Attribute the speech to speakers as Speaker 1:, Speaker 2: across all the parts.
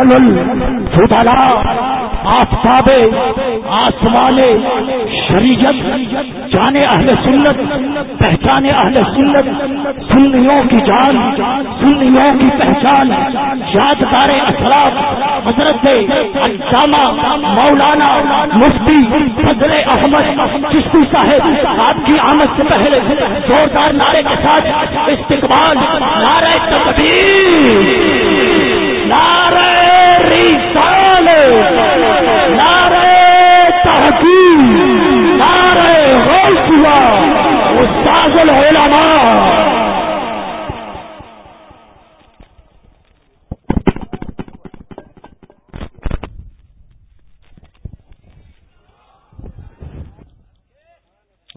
Speaker 1: افضل الفضلاء آفتاب آسمان شریعت، جانے اہل سنت، پہچانے اہل سنت، سنیوں کی جان، سنیوں کی پہچان، یادگار اثرات حضرت علامہ مولانا مفتی فضل احمد، چشتی صاحب، آپ کی آمد سے پہلے زوردار نعرے کے ساتھ استقبال، نعرہ تکبیر نعرہ رسال نعرہ تحقیق، نعرہ غوثیہ، استاذ العلماء۔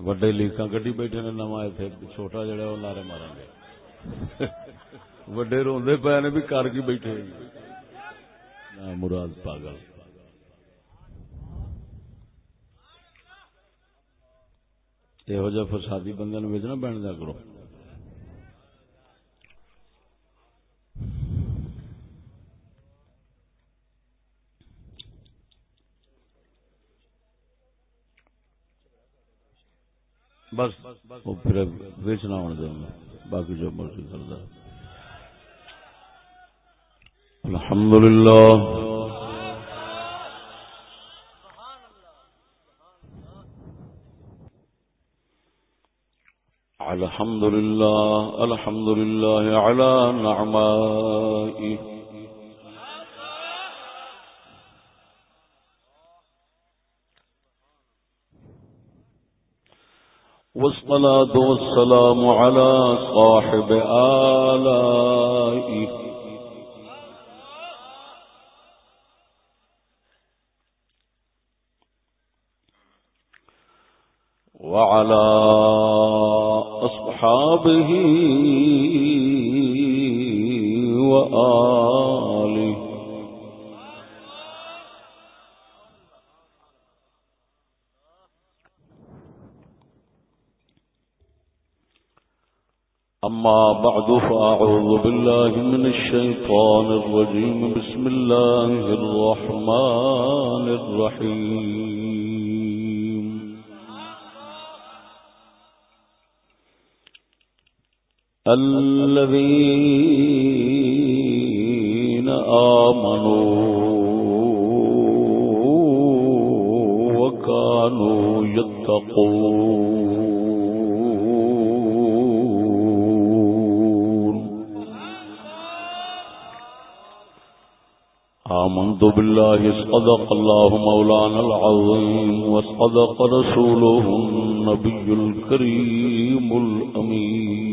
Speaker 2: وڈے لیکاں گڈی بیٹھے نے نواں اتنے چھوٹا جڑا وہ نعرے مارن گے وڈے روندے پے نے بھی کر کے بیٹھے۔ مراد پاگل۔ یہو جہ فسادی بندے نو نہ بن دیا کرو۔ بس پھر ویچنا ہونے دیں باقی جو مرضی کرتا۔ الحمد للہ الحمد لله الحمد لله على نعمائه. والصلاة والسلام على صاحب آلائه. وعلى وأصحابه وآله. أما بعد فأعوذ بالله من الشيطان الرجيم. بسم الله الرحمن الرحيم. الذين آمنوا وكانوا يتقون. آمنت بالله صدق الله مولانا العظيم وصدق رسوله النبي الكريم الأمين.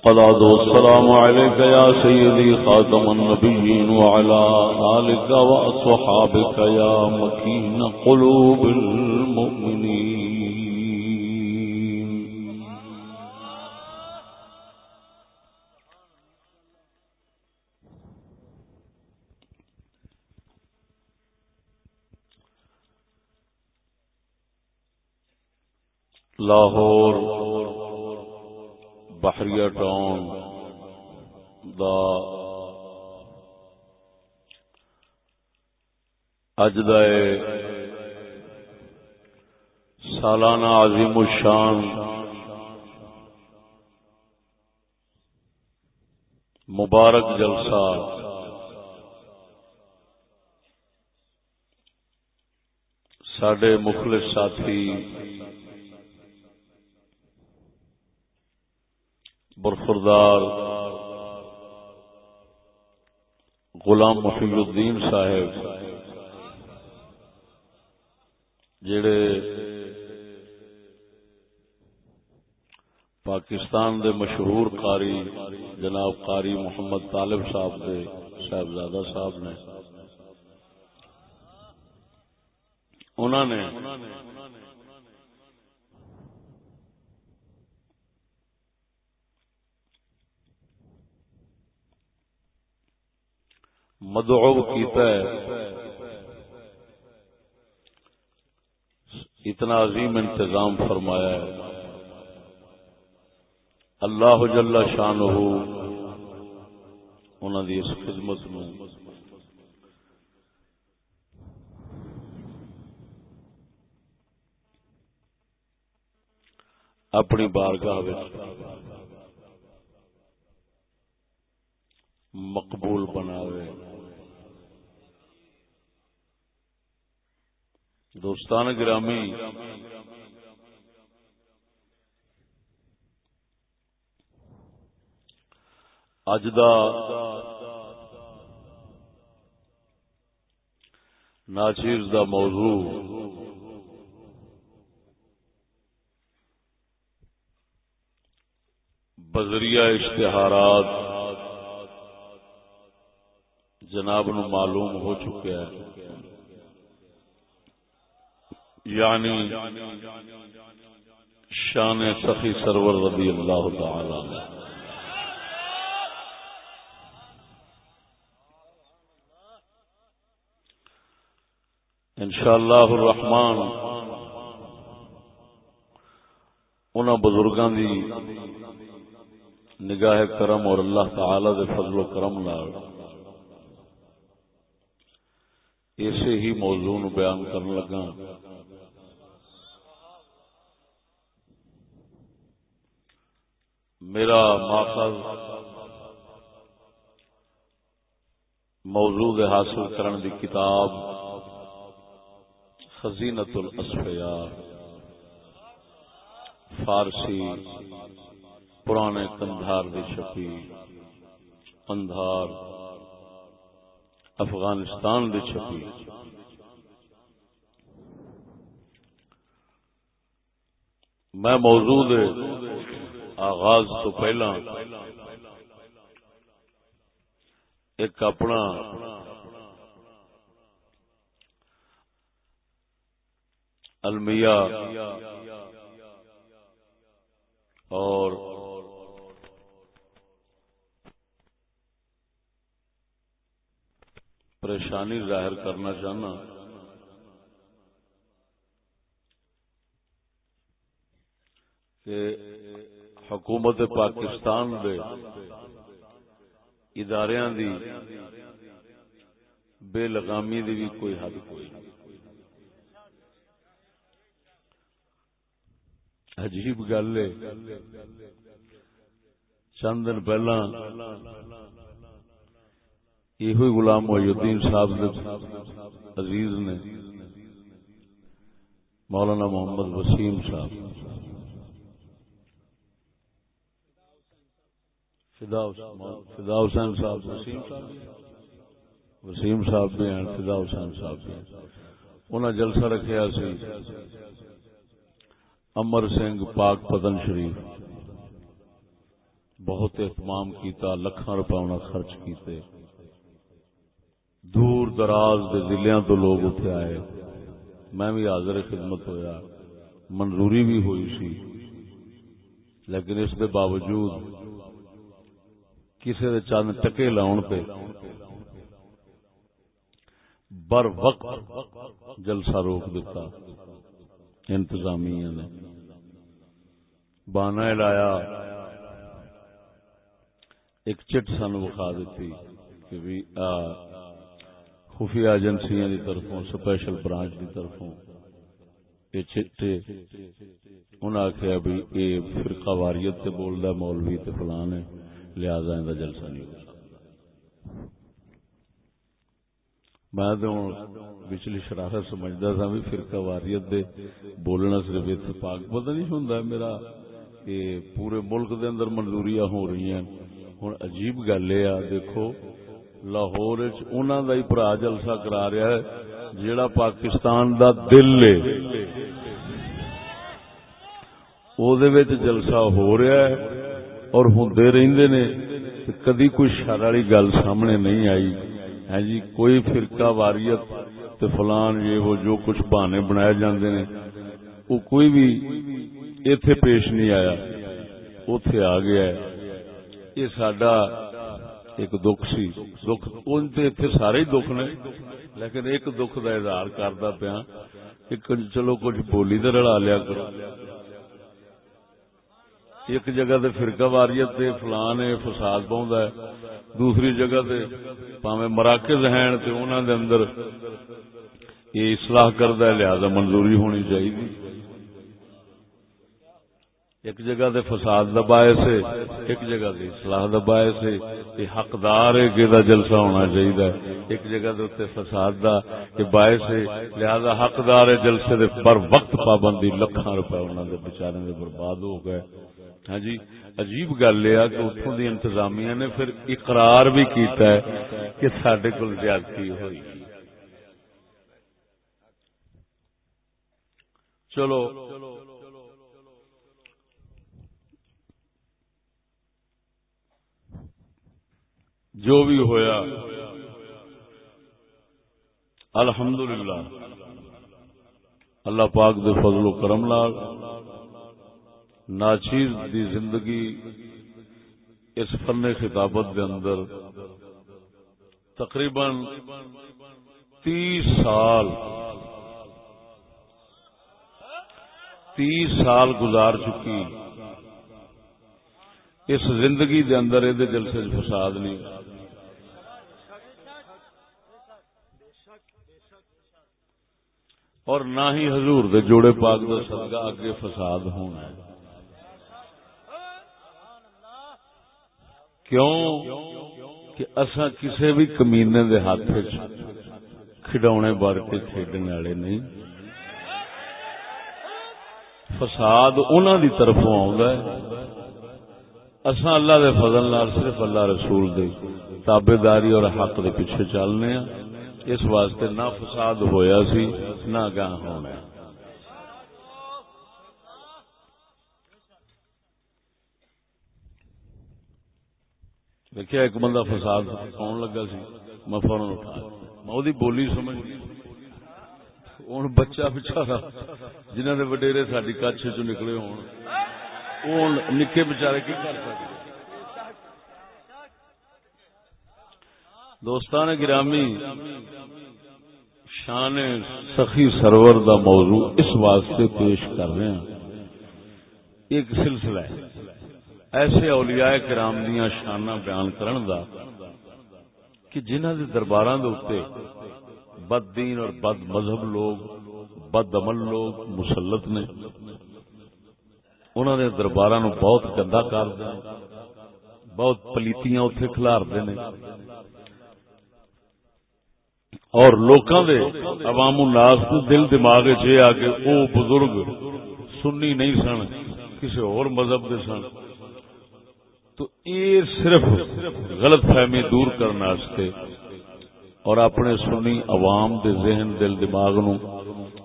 Speaker 2: الصلاة والسلام عليك يا سيدي خاتم النبيين وعلى آلك وأصحابك يا مكين قلوب المؤمنين. لاہور بحریہ ٹاؤن دا اج سالانہ عظیم الشان مبارک جلسہ سڈے مخلص ساتھی برفردار غلام محی الدین صاحب، جڑے پاکستان دے مشہور قاری جناب قاری محمد طالب صاحب دے، صاحبزادہ صاحب نے انہوں نے مدعو کیتا ہے۔ اتنا عظیم انتظام فرمایا ہے۔ اللہ جل شان انہوں دی اس خدمت نو۔ اپنی بارگاہ مقبول بناوے۔ دوستان گرامی اج دا ناچیز دا موضوع بذریعہ اشتہارات جناب نو معلوم ہو چکا ہے یعنی شان سخی سرور رضی اللہ تعالی ان شاء اللہ الرحمان ان بزرگاں دی نگاہ کرم اور اللہ تعالی دے فضل و کرم نال اسے ہی موضوع بیان کرنے لگا میرا ماخذ موضوع حاصل کرن دی کتاب خزینت الاسفیاء فارسی پرانے کندھار دی چھپی کندھار افغانستان دی چھپی میں موضوع دے آغاز تو پہلا۔ ایک اپنا۔ المیہ۔ اور پریشانی ظاہر کرنا چاہنا۔ کہ حکومت پاکستان دے اداریاں دی بے لگامی دی بھی کوئی حد کوئی عجیب گل ہے۔ چند دن پہلا یہ غلام محی الدین صاحب عزیز نے مولانا محمد وسیم صاحب فدا حسین صاحب، وسیم صاحب بھی ہیں۔ فدا حسین صاحب بھی انہیں جلسہ رکھا سی۔ امر سنگھ پاک پتن شریف۔ بہت اہتمام کیتا، لکھاں روپے خرچ کیتے۔ دور دراز دے ضلع تو لوگ اتنے آئے۔ میں بھی حاضر خدمت ہویا۔ منظوری بھی ہوئی سی۔ لیکن اس کے باوجود کسی دے چند ٹکے لاؤن پہ۔ بر وقت جلسہ روک دیتا۔ انتظامیہ نے۔ بانا لایا۔ ایک چٹ سن وکھا دیتی کہ بھی خفیہ ایجنسیاں دی طرفوں، سپیشل برانچ دی طرفوں۔ یہ چٹے۔ انہاں آخیا بھی، یہ فرقہ واریت تے بولدا مولوی تے فلان ہے لہذا ان کا جلسہ نہیں ہو سکتا۔ میں تو پچھلی شرارت سمجھتا تھا بھی فرقہ واریت دے بولنا صرف اتفاق پتہ نہیں ہوں میرا کہ پورے ملک دے اندر منظوریاں ہو رہی ہیں۔ ہوں عجیب گل یہ دیکھو، لاہور انہوں کا ہی برا جلسہ کرا رہا ہے، جیڑا پاکستان دا دل ہے۔ جلسہ ہو رہا ہے۔ اور ہوں رہندے نے کدی کوئی شر والی گل سامنے نہیں آئی۔ ہے جی کوئی فرقہ، واریت تے فلان یہ وہ جو کچھ بہانے بنائے جاندے نے، وہ کوئی بھی ایتھے پیش نہیں آیا۔ اتے آ گیا ہے۔ یہ سڈا ایک دکھ سی۔ دکھ اتنے سارے ہی دکھ نے، لیکن ایک دکھ کا اظہار کرتا پیا چلو کچھ بولی تو رلا لیا کرو۔ ایک جگہ تے فرقہ واریت تے فلان فساد پاؤں ہے، دوسری جگہ تے پاوے مراکز ہیں تے انہاں دے اندر یہ اصلاح کردا ہے، لہذا منظوری ہونی چاہیے۔ ایک جگہ دے فساد دا باعث ہے، ایک جگہ دے اصلاح دا باعث ہے۔ یہ حقدار ہے کہ دا جلسہ ہونا چاہیے۔ ایک جگہ دے تے فساد دا کہ باعث ہے، لہذا حقدار ہے جلسے دے پر وقت پابندی، لکھاں روپے انہاں دے بیچارے دے برباد ہو گئے۔ ہاں جی عجیب گل یہ کہ اتوں دی انتظامیہ نے پھر اقرار بھی کیتا ہے کہ سڈے کو زیادتی ہوئی۔ چلو۔ جو بھی ہویا۔ الحمدللہ۔ اللہ پاک دے فضل و کرم لال ناچیز دی زندگی اس فن خطابت دے اندر تقریباً تیس سال تیس سال گزار چکی۔ اس زندگی دے اندر یہ جلسے فساد نہیں۔ اور نہ ہی حضور دے جوڑے پاک دا صدقہ، اگے فساد ہونا ہے۔ کیوں کہ اصا کسی بھی کمینے دے ہاتھ کھڈونے بار کے کھیڈنے والے نہیں۔ فساد انہوں دی طرفوں اصا اللہ دے فضل نال صرف اللہ رسول دے تابے داری اور حق دے پیچھے چلنے ہاں۔ اس واسطے نہ فساد ہویا سی، نہ گاہ ہونا ہے دیکھا ایک بندہ فساد آن لگا سی، میں فورن اٹھا میں وہ بولی سمجھ ہوں بچہ بچارا جنہوں نے وڈیرے ساری کچھ چ نکلے ہون۔ نکے بچارے کی کر سکتے دوستان گرامی، شان سخی سرور دا موضوع اس واسطے پیش کر رہے ہیں۔ ایک سلسلہ ہے۔ ایسے اولیاء کرام دیا شانہ بیان کرن دا کہ جنہ دے درباراں دے اوتے بد دین اور بد مذہب لوگ، بد عمل لوگ مسلط نے انہوں نے درباراں نو بہت گندا کر دے بہت پلیتیاں اوتھے کھلار دے نے۔ اور لوکاں دے عوام الناس دے دل دماغ وچ اے آ کے، او بزرگ سنی نہیں سن کسی اور مذہب دے سن۔ تو یہ صرف غلط فہمی دور کرنے اور اپنے سنی عوام دے ذہن، دل، دماغ نو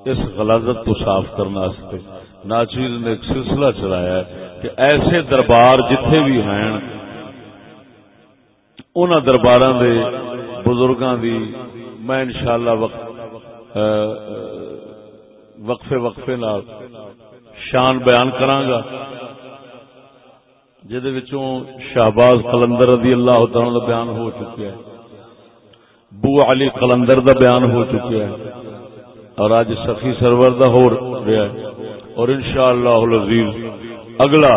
Speaker 2: اس غلازت تو صاف کرنے ناچیز نے ایک سلسلہ چلایا ہے کہ ایسے دربار جتھے بھی ہیں ان دربار دے بزرگاں دی میں انشاءاللہ وقت وقفے وقفے نال شان بیان کراں گا۔ جہد شہباز قلندر رضی اللہ تعالی کا بیان ہو چکا ہے بو علی قلندر دا بیان ہو چکا ہے اور آج سخی سرور دا ہو رہا ہے۔ اور انشاءاللہ العزیز، اگلا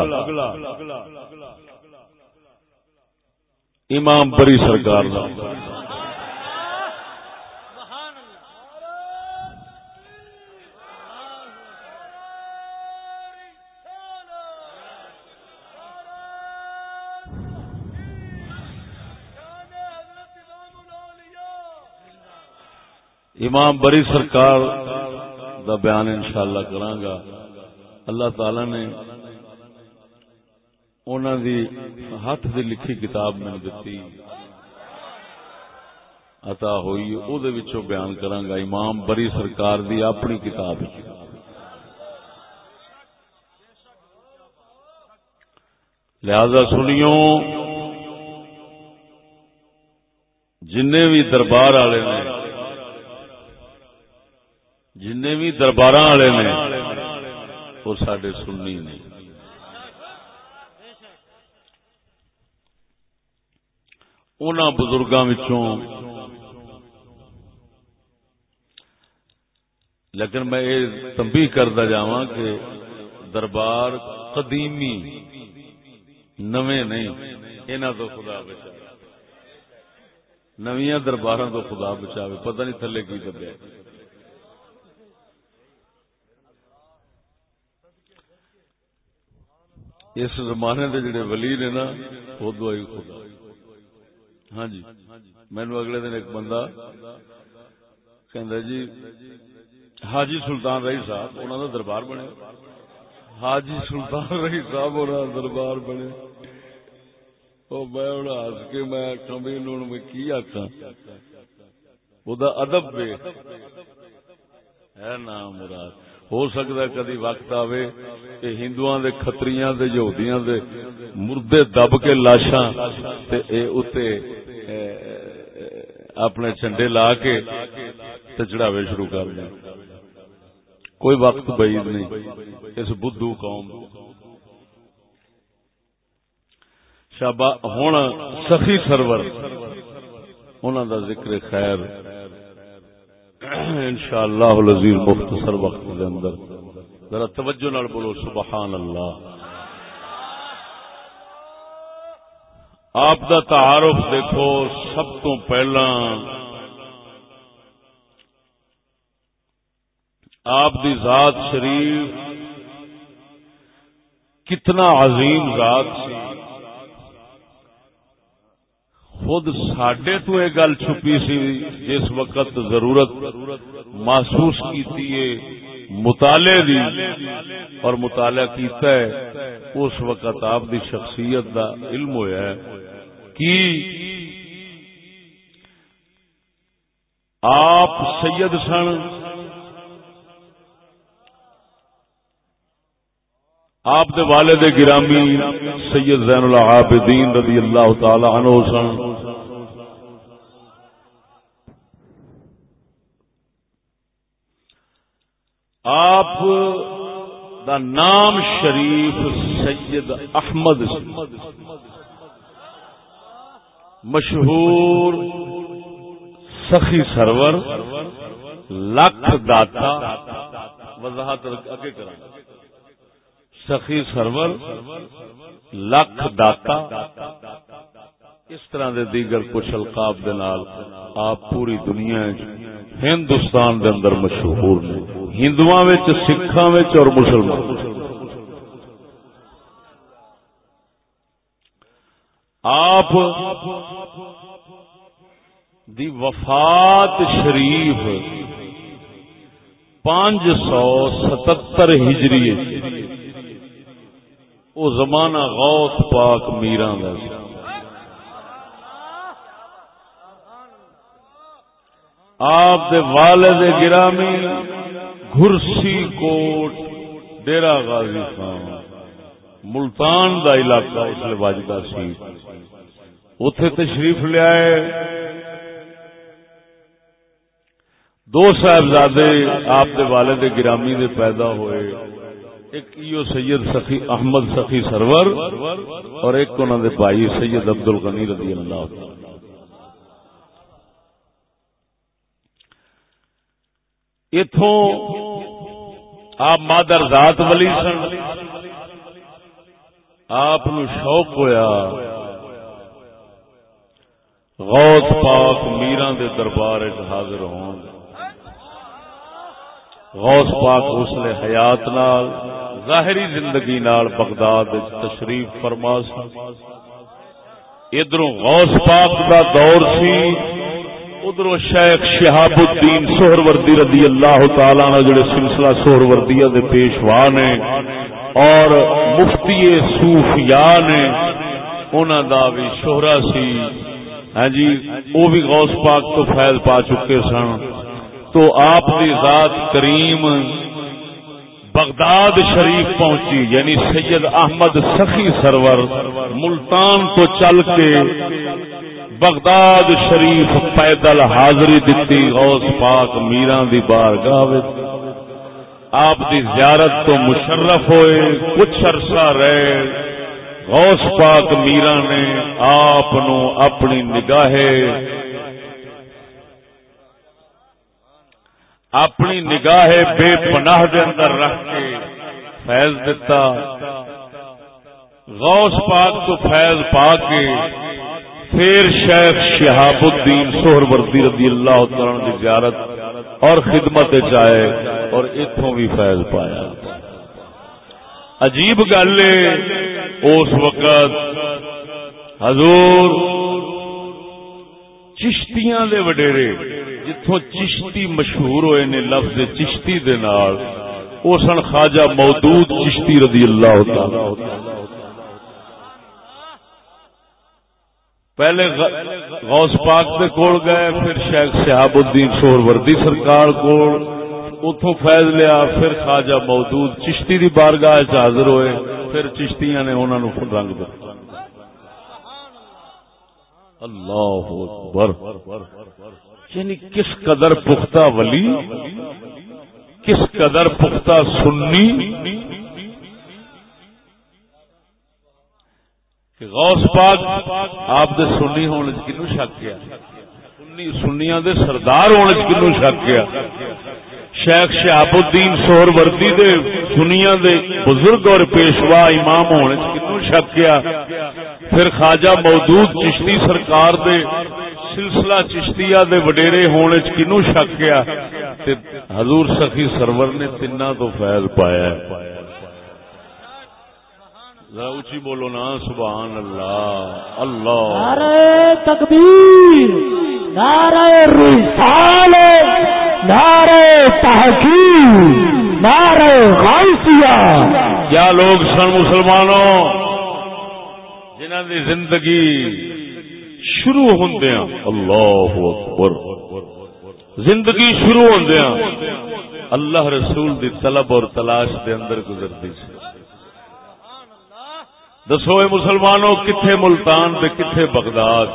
Speaker 2: امام بری سرکار دا۔ امام بری سرکار دا بیان انشاءاللہ کرانگا اللہ تعالی نے انہوں دی ہاتھ دی لکھی کتاب میں دیتی عطا ہوئی او دے وچوں بیان کرانگا امام بری سرکار دی اپنی کتاب لہذا سنیوں جن بھی دربار والے نے جن بھی دربار والے نے، وہ سڈے سننی نے۔ ان بزرگوں لیکن میں یہ تمبی کرتا جا کہ دربار قدیمی، نویں نہیں انہوں تو خدا بچا نویاں دربار تو خدا بچاوے، پتہ نہیں تھلے کی دبیا اس زمانے دے جڑے ولی نے نا وہ دعائی خدا۔ ہاں جی۔ مینو اگلے دن ایک بندہ کہ جی حاجی سلطان رہی صاحب انہوں کا دربار بنے۔ حاجی سلطان رہی صاحب انہوں دربار بنے۔ او میں ہس کے میں آخا بھی میں کی آخا ادب بے ہے نام مراد۔ ہو سکتا ہے کدی وقت آوے کہ ہندو دے کتریاں دے، یہودیاں دے مردے دب کے لاشاں تے اے اتے اپنے چنڈے لا کے تے چڑھاوے شروع کر دیں کوئی وقت بعید نہیں۔ اس بدھو قوم شابا ہوں سخی سرور انہوں دا ذکر خیر۔ ان شاء اللہ مختصر وقت دے اندر. ذرا توجہ نال بولو سبحان اللہ آپ دا تعارف دیکھو، سب تو پہلا آپ دی ذات شریف کتنا عظیم ذات سی۔ خود سڈے تو یہ گل چھپی سی جس وقت ضرورت محسوس کی مطالعے دی، اور مطالعہ کیتا ہے، اس وقت آپ دی شخصیت دا علم ہویا ہے کی آپ سید سن، آپ دے والد گرامی سید زین العابدین رضی اللہ تعالی عنہ سن۔ آپ دا نام شریف سید احمد مشہور سخی سرور، لکھ داتا۔ وضاحت اگے کریں۔ سخی سرور، لکھ داتا۔ اس طرح دے دیگر کچھ القاب دے نال آپ پوری دنیا ہندوستان دے اندر مشہور نے۔ ہندواں وچ، سکھاں اور مسلمان آپ دی وفات شریف پانچ سو ستتر ہجری وہ زمانہ غوث پاک میران آپ دے والد گرامی گھرسی کوٹ ڈیرا غازی خان۔ ملتان دا علاقہ اس لیے واجدہ سی۔ اتے تشریف لیا دو صاحبزادے آپ دے والد گرامی دے پیدا ہوئے۔ ایک ایو سید سخی احمد سخی سرور اور ایک انہوں نے بھائی سید عبد الغنی رضی اللہ اتوں آپ مادر ذات ولی سن۔ آپ شوق ہویا۔ غوث پاک میران دے دربار حاضر ہون۔ غوث پاک حسن حیات نال، ظاہری زندگی نال بغداد تشریف فرما سن۔ ادھر غوث پاک دا دور سی۔ ادھر شیخ شہاب الدین سہر وردی رضی اللہ تعالی نے جڑے سلسلہ سہر وردی دے پیشوا نے اور مفتی صوفیا نے انہوں دا بھی شہرا سی۔ ہاں جی وہ بھی غوث پاک تو فیض پا چکے سن۔ تو آپ کی ذات کریم بغداد شریف پہنچی یعنی سید احمد سخی سرور ملتان تو چل کے بغداد شریف پیدل حاضری دتی، غوث پاک میران دی بارگاہ آپ دی زیارت تو مشرف ہوئے، کچھ عرصہ رہے۔ غوث پاک میرا نے آپ اپنی نگاہ اپنی نگاہ بے پناہ دے اندر رکھ کے فیض دتا۔ غوث پاک تو فیض پا کے پھر شیخ شہاب الدین سہر وردی رضی اللہ تعالی کی زیارت اور خدمت چائے اور اتوں بھی فیض پایا۔ عجیب گل اس وقت حضور چشتیاں دے وڈیرے جتوں چشتی مشہور ہوئے نے لفظ چشتی دے نال او سن خواجہ مودود چشتی رضی اللہ تعالی پہلے غوث پاک دے کول گئے، پھر شیخ شہاب الدین سور وردی سرکار کول اتوں فیض لیا، پھر خواجہ موجود چشتی دی بارگاہ حاضر ہوئے، پھر چشتیاں نے انہوں نے رنگ دیا اللہ اکبر۔ یعنی کس قدر پختہ ولی، کس قدر پختہ سنی کہ غوث پاک آپ دے سنی ہونے کنو شک کیا؟ سنیا دے سردار ہونے کنو شک کیا؟ شیخ شہاب الدین سور وردی دے دنیا دے بزرگ اور پیشوا امام ہونے کنو شک کیا؟ پھر خواجہ موجود چشتی سرکار دے سلسلہ چشتیا دے وڈیرے ہونے کنو شک کیا؟ حضور سخی سرور نے تینہ تو فیض پایا ہے۔ اچھی بولو نا سبحان اللہ اللہ۔
Speaker 1: نعرہ تکبیر نعرہ نعرہ تحقیق نعرہ غائسیہ
Speaker 2: کیا لوگ سن مسلمانوں؟ جنہ دی زندگی شروع ہوندیاں۔ اللہ اکبر۔ زندگی شروع ہوندیاں۔ اللہ رسول دی طلب اور تلاش دے اندر گزرتی سی۔ دسو مسلمانوں، کتھے ملتان تے کتھے بغداد؟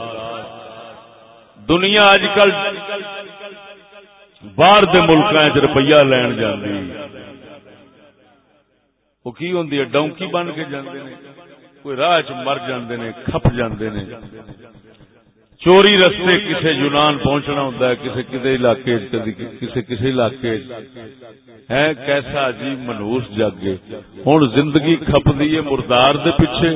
Speaker 2: دنیا اج کل باہر دے ملک روپیہ لین جاندی۔ وہ کی ہوندی ہے؟ ڈونکی بن کے جاندے نے، کوئی راہ چ مر جاندے نے، کھپ جاندے نے۔ چوری رستے کسی یونان پہنچنا ہوں کسی کسی علاقے کسی کسی علاقے ہے، کیسا عجیب منوس جاگے ہوں زندگی کھپ دی مردار دے پیچھے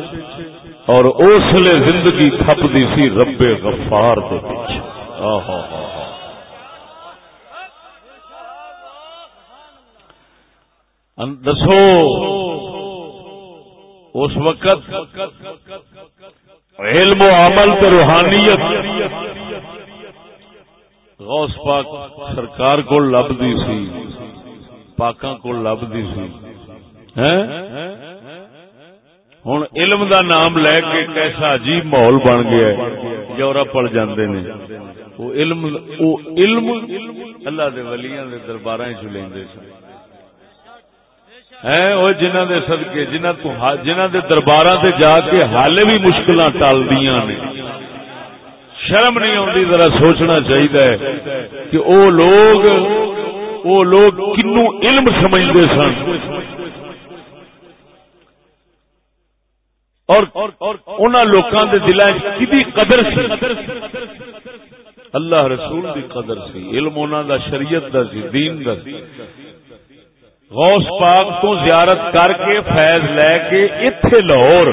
Speaker 2: اور اس لیے زندگی کھپ دی سی رب غفار دے پیچھے۔ دسو، اس وقت علم و عمل تو روحانیت۔ غوث پاک سرکار کو لبدی سی، پاکاں کو لبدی سی۔ ہوں علم دا نام لے کے کیسا عجیب ماحول بن گیا ہے۔ یورپ پڑ جاندے نے۔ وہ علم وہ علم اللہ دے ولیاں دے درباراں چ لیندے سن جنہ دے صدقے جنہ تو جنہ دے درباراں تے جا کے حالے بھی مشکلاں ٹال دیاں نے۔ شرم نہیں آتی ذرا سوچنا چاہیے کہ او لوگ او لوگ کنو علم سمجھتے سن۔ اور انہاں لوکاں دے دلاں کدی قدر سی؟ اللہ رسول دی قدر سی، علم انہاں دا، شریعت دا سی، دین دا سی۔ غوث پاک تو زیارت کر کے فیض لے کے اتے لاہور۔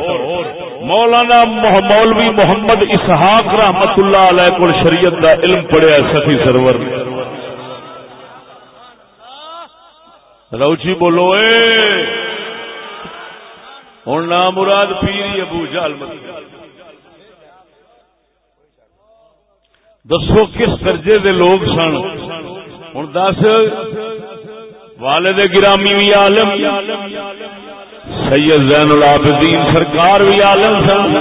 Speaker 2: مولانا مولوی محمد اسحاق رحمت اللہ علیہ کو شریعت دا علم پڑھیا سفی سرور۔ روچی بولو، اے! ہوں نام مراد پیری ابو جال دسو کس درجے دے لوگ سن؟ ہوں دس والد گرامی بھی عالم، سید زین العابدین سرکار بھی عالم سن۔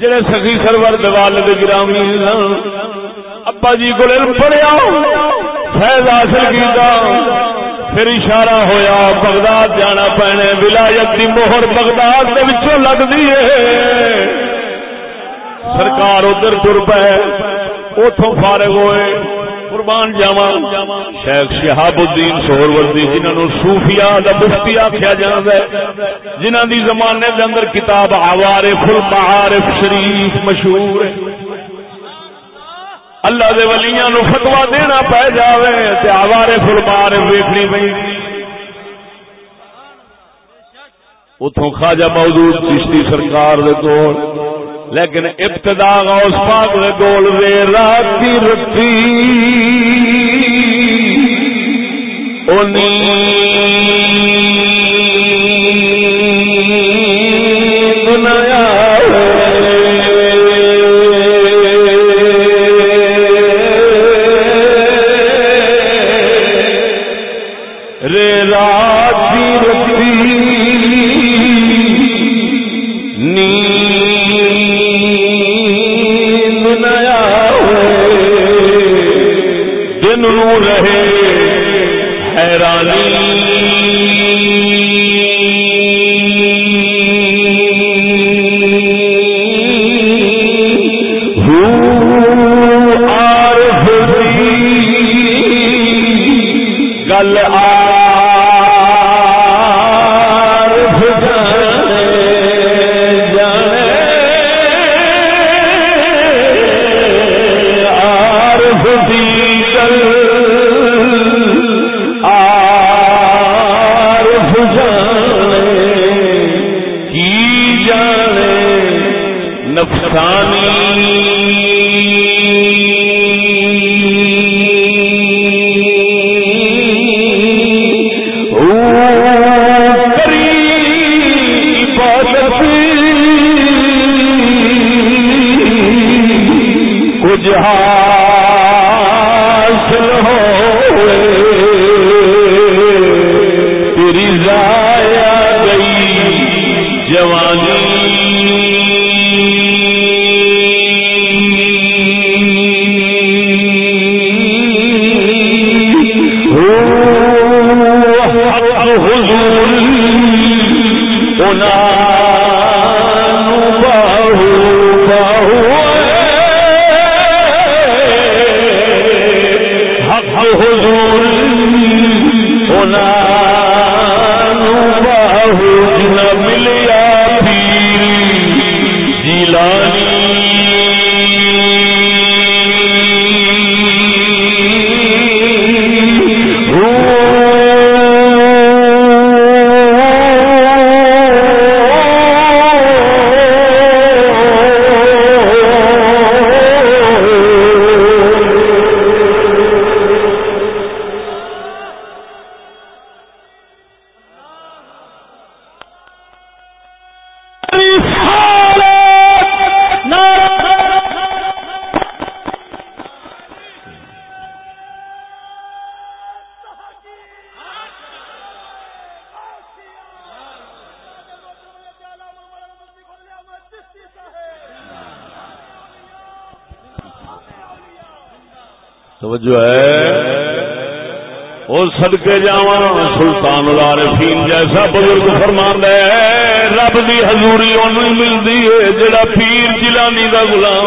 Speaker 2: جڑے سخی سرور والد گرامی سن ابا جی کو پڑھیا، فیض حاصل کیا پھر اشارہ ہویا، بغداد جانا پینے ولایت کی موہر بغداد کے لگتی ہے۔ سرکار ادھر تر پے اتوں فارغ ہوئے۔ قربان جاوا شیخ شہاب الدین سہور وردی جنہوں صوفیاء دا مفتی آخیا جاتا ہے جنہ دی زمانے دے اندر کتاب عوارف المعارف شریف مشہور ہے۔ اللہ دے ولیاں نو فتوا دینا پی جاوے تے عوارف المعارف ویکھنی پئی۔ اتوں خواجہ موجود چشتی سرکار دے کول۔ لیکن ابتدا غوث پاک دے گول وے رات رتی۔ رتی جو ہے، وہ سدکے جا سلطان العارفین جیسا بزرگ فرمان ہے، رب دی حضوری ان ملتی ہے، جڑا پیر جلانی کا گلام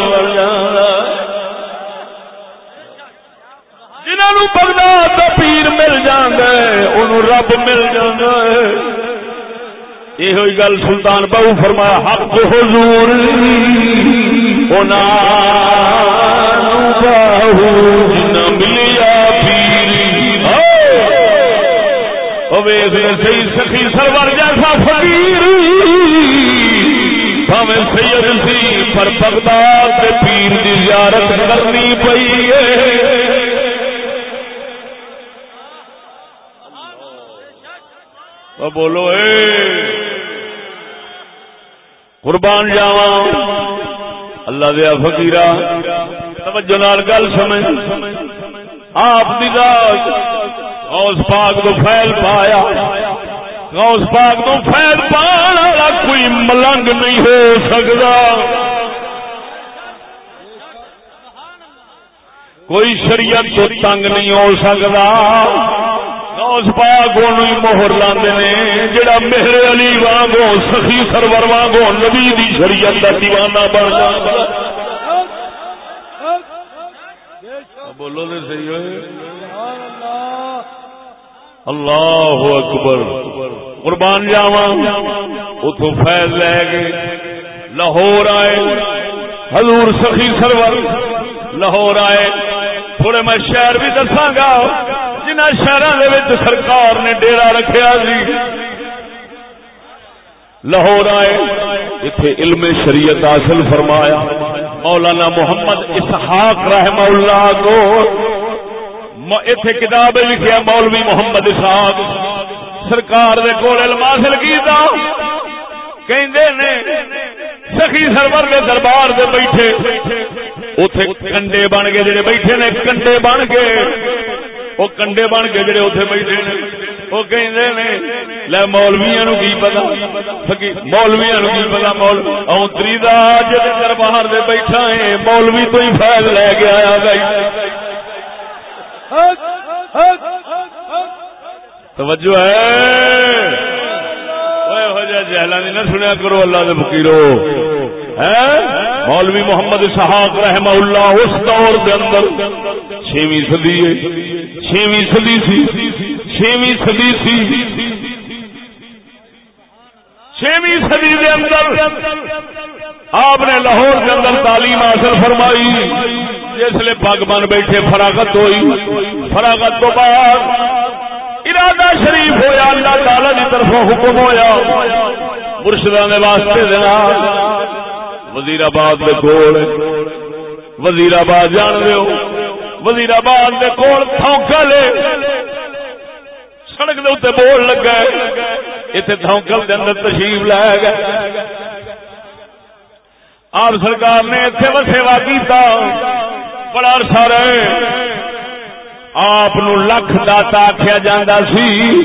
Speaker 2: جنہوں بگنا تو پیر مل جانا ہے ان رب مل جانا ہے۔ یہ گل سلطان بہو فرمایا، حق حضور بہو سی سخی سرور جیسا فقیر ہمیں سید سی پر بغداد کے پیر کی زیارت کرنی پئی ہے بولو اے قربان جاوا اللہ دیا فقیرہ توجہ نال گل سمجھ آپ دی ذات غوث پاک تو فیل پایا. غوث پاک تو فیل پانا کوئی ملنگ نہیں ہو سکتا. کوئی شریعت تو تنگ نہیں ہو سکتا. غوث پاک ہی مہر لاندے نے جڑا میرے علی وانگو سخی سرور وانگو نبی دی شریعت کا دیوانہ بن جاتا. بولو تو صحیح ہوئے۔ اللہ اکبر۔ قربان جاوا اتو فیض لے گئے۔ لاہور آئے۔ حضور سخی سرور، لاہور آئے۔ تھوڑے میں شہر بھی دساگا جنہ شہر سرکار نے ڈیرا رکھا سی جی۔ لاہور آئے اتنے علم شریعت حاصل فرمایا۔ مولانا محمد اسحاق رحم اللہ کو اتے کتاب لکھیا مولوی محمد اسحاق سرکار دے کول علم حاصل کیتا کہندے نے سخی سرور دے دربار دے بیٹھے اتے کنڈے بن گئے جڑے بیٹھے نے کنڈے بن گئے وہ کنڈے بن کے جڑے اتنے بیٹھے نے وہ کہندے نے لے مولویاں نو کی پتا مولویاں نو کی پتا مول اونتری دا جے دربار دے بیٹھا ہے مولوی تو ہی فائد لے کے آیا گئی توجہ ہے۔ جہلا نہیں نہ سنیا کرو، اللہ دے فقیرو۔ مولوی محمد صحاق رحمہ اللہ اس دور دے اندر چھویں صدی چھویں صدی سی۔ چھویں صدی سی۔ چھویں صدی دے اندر آپ نے لاہور کے اندر تعلیم حاصل فرمائی۔ جسے پگ بن بیٹھے، فراغت ہوئی۔ فراغت تو بعد ارادہ شریف ہویا، اللہ تعالی کی طرف حکم ہویا۔ مرشدہ نے واسطے دینا وزیر آباد کے کول۔ وزیر آباد جان دو وزیر آباد کے کول تھوکل سڑک دے اتنے بول لگا اتنے تھوکل کے اندر تشریف لایا گیا آپ سرکار نے اتنے وسیوا کیتا۔ بڑا عرصہ رہے۔ آپ لکھ داتا آخیا جا سی۔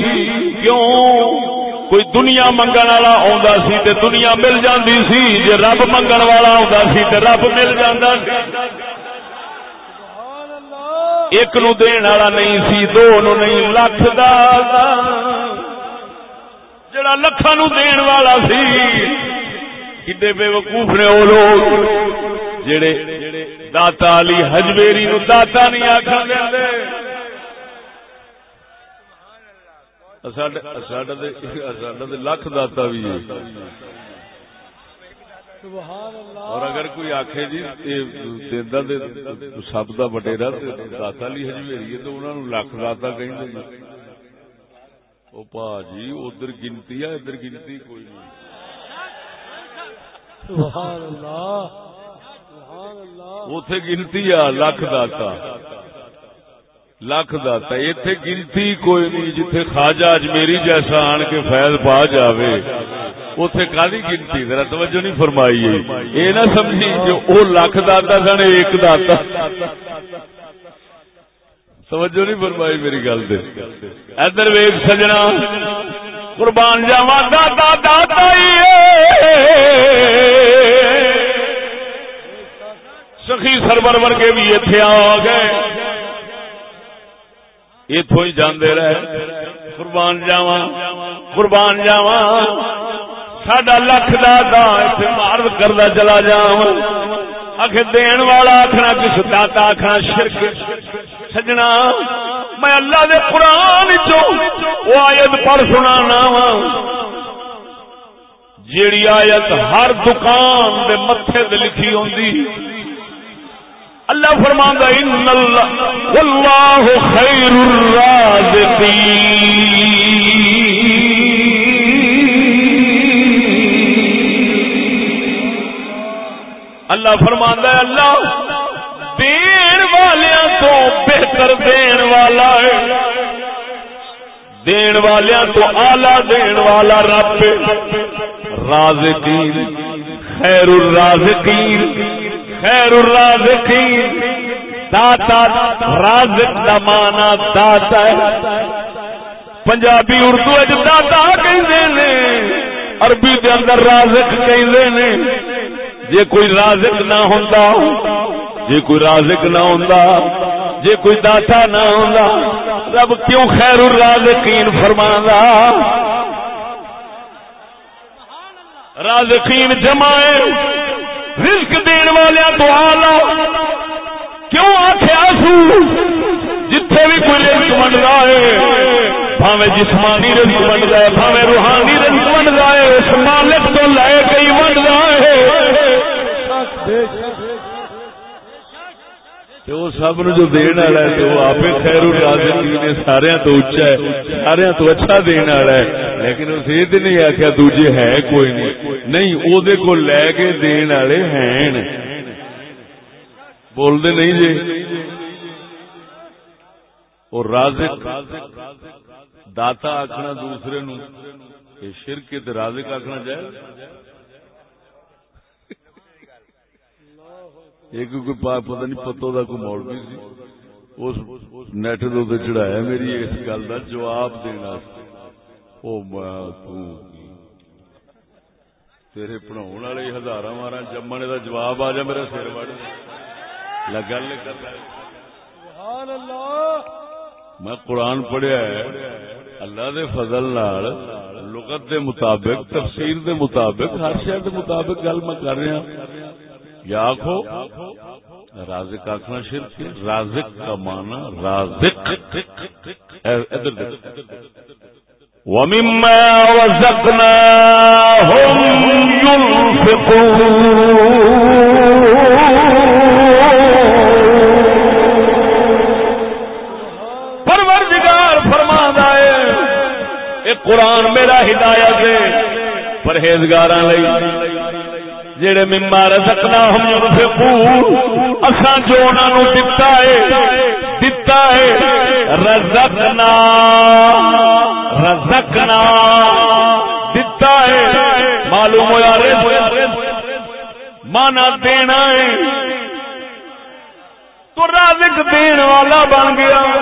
Speaker 2: کیوں؟ کوئی دنیا منگن والا آ سی تے دنیا مل جاندی سی۔ جے رب منگن والا آ سی تے رب مل جاندہ سی۔ ایک نو دین والا نہیں سی، دو نو نہیں، لکھ دا جڑا لکھا نو دین والا سی، کڈے بے وقوف نے وہ لوگ۔ جڑے داتا علی حجبیری نو داتا نہیں آخر دے لکھ داتا بھی اور اگر کوئی آخ جی سب کا وڈیرا داتا لی ہجویری ہے تو انہوں نے لکھ داتا کہ جی۔ پا جی ادھر گنتی ہے، ادھر گنتی کوئی نہیں۔ اتے گنتی آ، لکھ داتا۔ لکھ دتا اتے گنتی کوئی نہیں جتھے خواجہ اجمیری جیسا آن کے فیض پا جاوے۔ اتے کالی گنتی؟ ذرا توجہ نہیں فرمائی یہ نہ سمجھی جو وہ لکھ داتا سن ایک داتا۔ توجہ نہیں فرمائی میری گل دے۔ ادھر ویگ سجنا۔ قربان جاوا دادا دادا سخی سرور ورگے بھی اتنے آ گئے۔ اتو ہی جانے رہے۔ قربان جاوا قربان جاوا سڈا لکھ دا اتنے مارد کردا چلا جا آخ دین والا آخنا کس داتا آخنا شرک۔ سجنا، میں اللہ دے قرآن وہ آیت پر سنا وا جیڑی آیت ہر دکان دے متے لکھی ہوندی۔ اللہ فرمان ان اللہ خیر اللہ فرمان اللہ دین والیاں تو بہتر دین والا ہے۔ دین والیاں تو آلہ دین والا رب رازقین، خیر الرازقین۔ خیر الرازقین داتا، رازق دا مانا داتا ہے۔ پنجابی اردو اج داتا کہندے نے، عربی دے اندر رازق کہندے نے۔ جے کوئی رازق نہ ہوندا، جے کوئی رازق نہ ہوندا، جے کوئی داتا نہ ہوندا، رب کیوں خیر الرازقین فرماندا رازقین جمائے رزق دین والے دعا لا. کیوں آخیا سو جتھے بھی کوئی رزق بن رہا ہے، بھاوے جسمانی رزق بن رہا ہے، بھاوے روحانی رزق بن رہا ہے، اس مالک تو لے سب نو جو دین والا ہے تو وہ آپ خیر الرازقین ہے سارے تو اچا ہے، سارے تو اچھا دین والا ہے۔ لیکن اس یہ تے نہیں آخیا دوجے ہے کوئی نہیں۔ نہیں، وہ کو لے کے دین والے ہیں۔ بولتے نہیں جی۔ اور رازق، داتا آخنا دوسرے نو، کہ شرک تے رازق آخنا جائے ایک کوئی پتہ نہیں پتو کا کوئی مولوی سی۔ اس نیٹ دے چڑھایا میری اس گل کا جواب دینا او تیرے پڑھاؤ والے ہزار مارا جمنے کا جواب آ جا میرا سر وڑ۔ لگا میں قرآن پڑھیا ہے۔ اللہ دے فضل نال لغت دے مطابق تفسیر دے مطابق ہر شہر دے مطابق گل میں کر رہا۔ یا آخو رازق آخنا شرک رازق کا مانا رازق۔ ادھر ومما رزقناهم پروردگار فرما ہے، یہ قرآن میرا ہدایت ہے پرہیزگار جڑے ممار سکنا ہم اساں جو انہاں نو دتا ہے دتا ہے، رزقنا رزقنا، دتا ہے۔ معلوم ہوا مانا دینا ہے۔ تو رازق دین والا بن گیا۔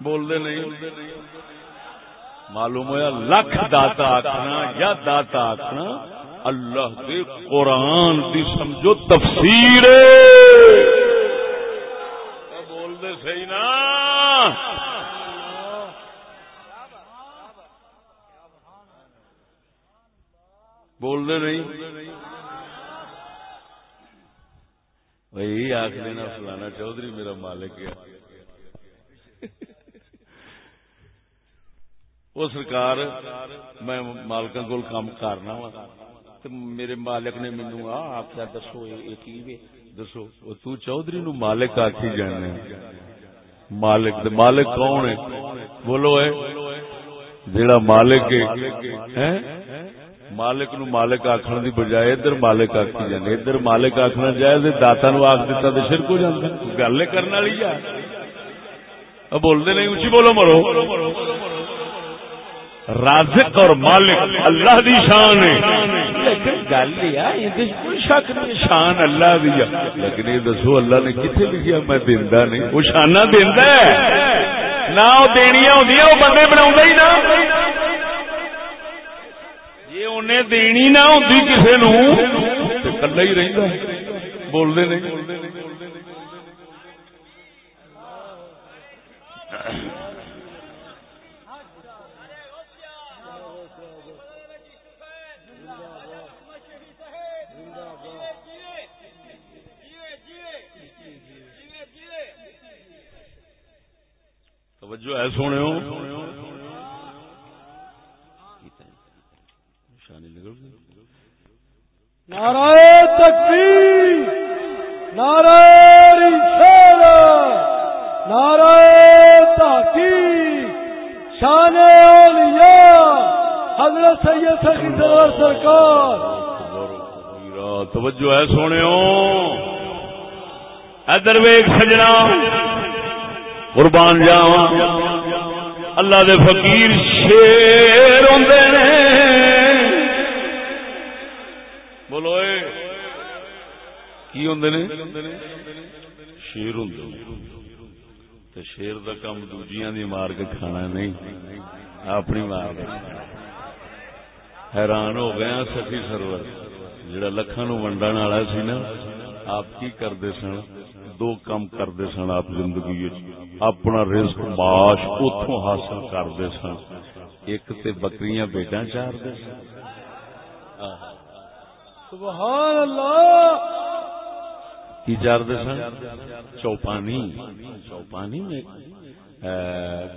Speaker 2: بول دے نہیں۔ معلوم ہوا لکھ داتا آخنا یا داتا آخنا اللہ دے قرآن دی سمجھو تفسیر بول دے صحیح نا۔ بول دے نہیں۔ بھائی آخ دینا فلانا چودھری میرا مالک ہے۔ وہ سرکار، میں مالکا کو کام کرنا وا۔ میرے مالک نے مینو آخیا دسو دسو تو چودھری نو مالک آخی جانے مالک مالک کون ہے بولو ہے جیڑا مالک ہے مالک نو مالک آخر دی بجائے ادھر مالک آخی جانے۔ ادھر مالک آخنا جائے داتا نو آخ دیتا تو شرک ہو جاتا گل کرنے والی ہے۔ بولتے نہیں اچھی بولو مرو۔ رازق اور مالک اللہ دی شان ہے۔ لیکن گل یہ کوئی شک نہیں، شان اللہ دی لیکن یہ دسو، اللہ نے کتنے لکھیا میں دینا نہیں۔ وہ شانہ دینا نہ وہ دنیا ہوں وہ بندے بنا ہی نہ۔ جی انہیں دینی نہ ہوں کسی نو کلا ہی رہتا بولتے نہیں۔ توجہ ہے سونے
Speaker 1: نارائ تکبیر نارائ رسال نارائ تحقیق شان اولیاء حضرت سید سخی سرور سرکار۔
Speaker 2: توجہ ہے سونے ادر ویگ سجنا۔ قربان جاوا اللہ دے فقیر شیر ہوں نے۔ بولو کی ہوں نے؟ شیر ہوں تے شیر دا کام دوجیاں دی مار کے کھانا نہیں، اپنی مار کے۔ حیران ہو گیا سخی سرور، جڑا لکھان نو ونڈن والا سی نا، آپ کی کرتے سن؟ دو کام کرتے سن آپ زندگی اپنا رزق، معاش اتوں حاصل کرتے سن۔ ایک تے بکریاں بیٹا چارتے سن۔
Speaker 1: سبحان اللہ۔
Speaker 2: کی چارتے سن؟ چوپانی۔ چوپانی میں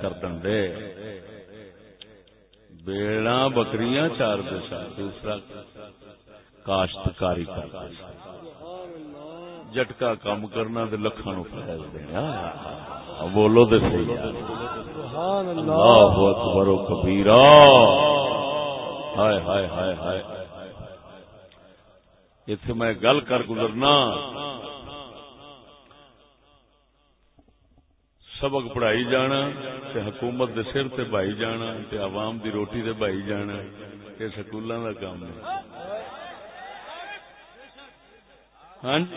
Speaker 2: کردن دے۔ بیڑا بکریاں چارتے سن۔ دوسرا کاشتکاری کرتے سن۔ جٹکا کام کرنا تو لکھان نو فیض دینا۔ بولو تو صحیح اللہ اکبر و کبیرا ہائے ہائے ہائے ہائے۔ اتنے میں گل کر گزرنا۔ سبق پڑھائی جانا تے حکومت دے سر تے بھائی جانا تے عوام دی روٹی تے بھائی جانا، یہ سکولوں کا کام ہاں جی۔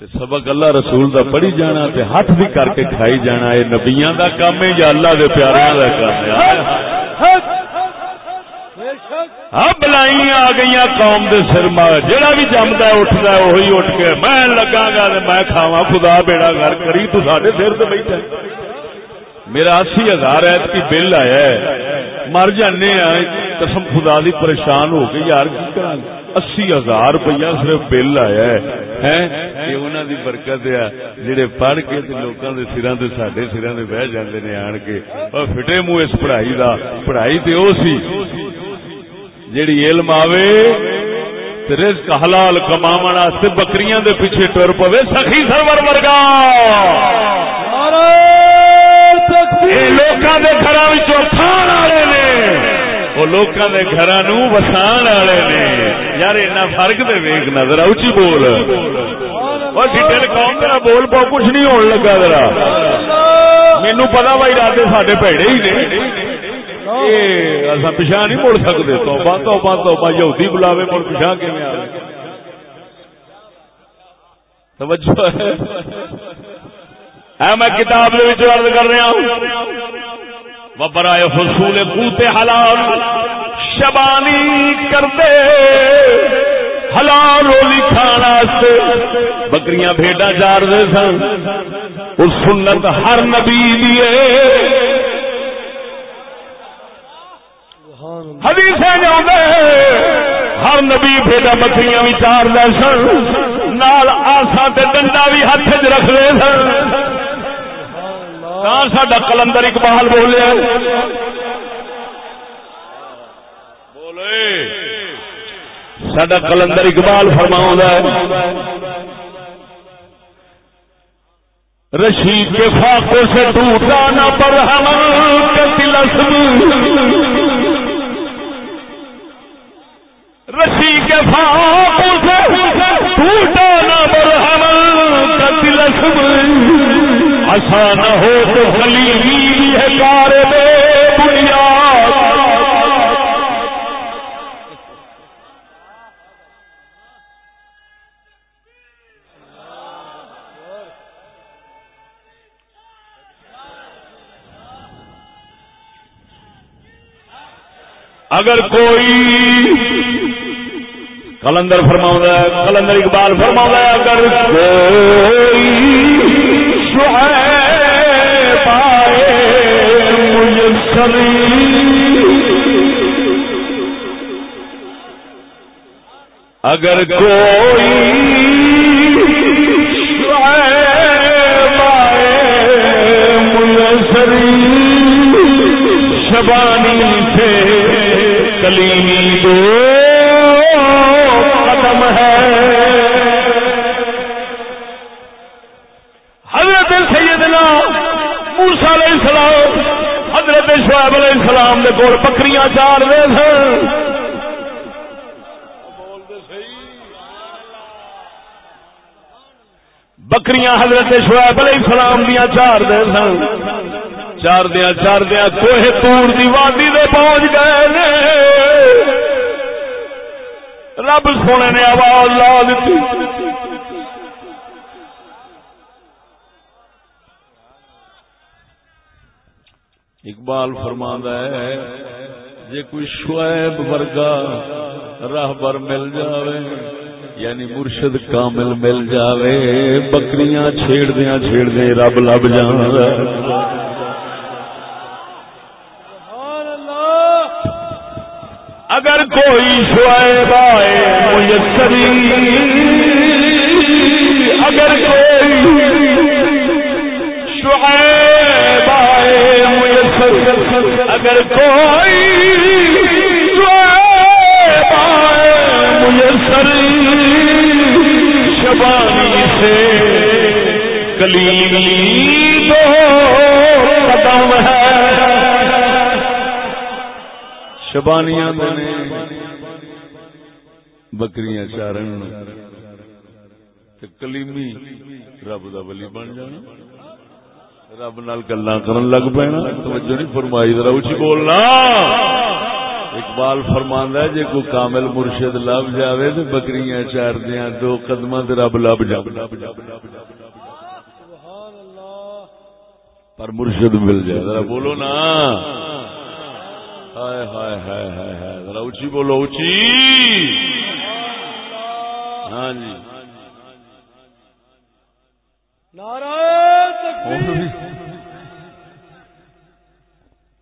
Speaker 2: ہے سبق اللہ رسول دا پڑھی جانا تے ہاتھ بھی کر کے کھائی جانا یہ نبیاں دا کام ہے یا اللہ دے پیاریاں دا کام ہے؟ ہاں بلائی آ گئی قوم دے سر مار جہاں بھی جمتا ہے اٹھتا ہے وہی اٹھ کے میں لگا گا تے میں کھاوا خدا بیڑا گھر کری، تو سارے سر سے بیٹھا۔ میرا اسی ہزار ہے کی بل آیا ہے۔ مر جانے قسم خدا دی پریشان ہو گئی یار کی کرا اسی ہزار روپیہ صرف بل آیا ہے انہوں دی برکت ہے، جڑے پڑھ کے لوگوں کے سرا سڈے سرا بہ جاندے نے آن کے۔ اور فٹے منہ اس پڑھائی دا، پڑھائی تے او سی۔ جیڑی علم آوے رزق حلال کماون واسطے بکریاں دے پیچھے ٹر پوے، سخی سرور ورگا۔ لوکاں دے گھراں وچوں کھان والے نے۔ وہ لوکاں دے گھراں نو وسان والے نے۔ یار اینا فرق تے ویکھ نظر اونچی بول۔ او جی ڈیٹیل قوم تیرا بول پاؤ، کچھ نہیں ہون لگا ذرا۔ مینوں پتہ بھائی راتے ساڈے بھڑے ہی نے۔ اصا پچھا نہیں مڑ سکتے توبہ توبہ توبہ۔ یہودی بلاوے مڑ پچھا کے توجہ ہے۔ میں کتاب عرض کر رہا ہوں۔ وبرائے فصول کوتے حلال شبانی کرتے، حلال رولی کھانا سے بکریاں بھیڈا چار دے سن۔ اس سنت ہر نبی دیے حدیث ہر نبی بھیڑا بکریاں بھی چار دے سن۔ نال آسا ڈنڈا بھی ہاتھ چ رکھ رہے سن۔ ساڈا کلندر اقبال بولے بولے۔ سڈا کلندر اقبال فرما رشید کے فاقوں سے ٹوٹا نہ پر ہم رسی کے ٹوٹا نہ برہم ایسا نہ ہو تو خلیلی ہے کار بے بنیاد اگر کوئی کلندر فرما کلندر اقبال فرما اگر کوئی پائے اگر کوئی شبانی سے کلیمی دو شعیب علیہ السلام دے کول بکریاں چار دے سن۔ بکریاں حضرت شعیب علیہ السلام دیا چار دے سن۔ چار دیا چار دیا کوہ تور دی وادی دے پہنچ گئے رب سونے نے آواز لا دیتی۔ اقبال فرما ہے، جے کوئی شعیب ورگا راہ بر مل جاوے یعنی مرشد کامل مل جاوے، بکریاں چھیڑ دیا چھیڑ دے رب لب جان اگر کوئی شعیب آئے میسری، اگر کوئی شعیب اگر کوئی شعیب آئے شبانی سے کلی دو قدم ہے۔ شبانیاں بکریاں چارن۔ کلیمی رب دا ولی بن جانا۔ رب نال گلا کرن لگ پینا۔ توجہ نہیں فرمائی، ذرا اچھی بولنا۔ اقبال فرماندا ہے، جے کوئی کامل مرشد لب جاوے تے بکریاں چار دیاں دو قدماں تے رب لب جاوے پر مرشد مل جائے۔ ذرا بولو نا۔ ہائے ہائے ہائے ہائے ذرا اچھی بولو اچھی ہاں جی۔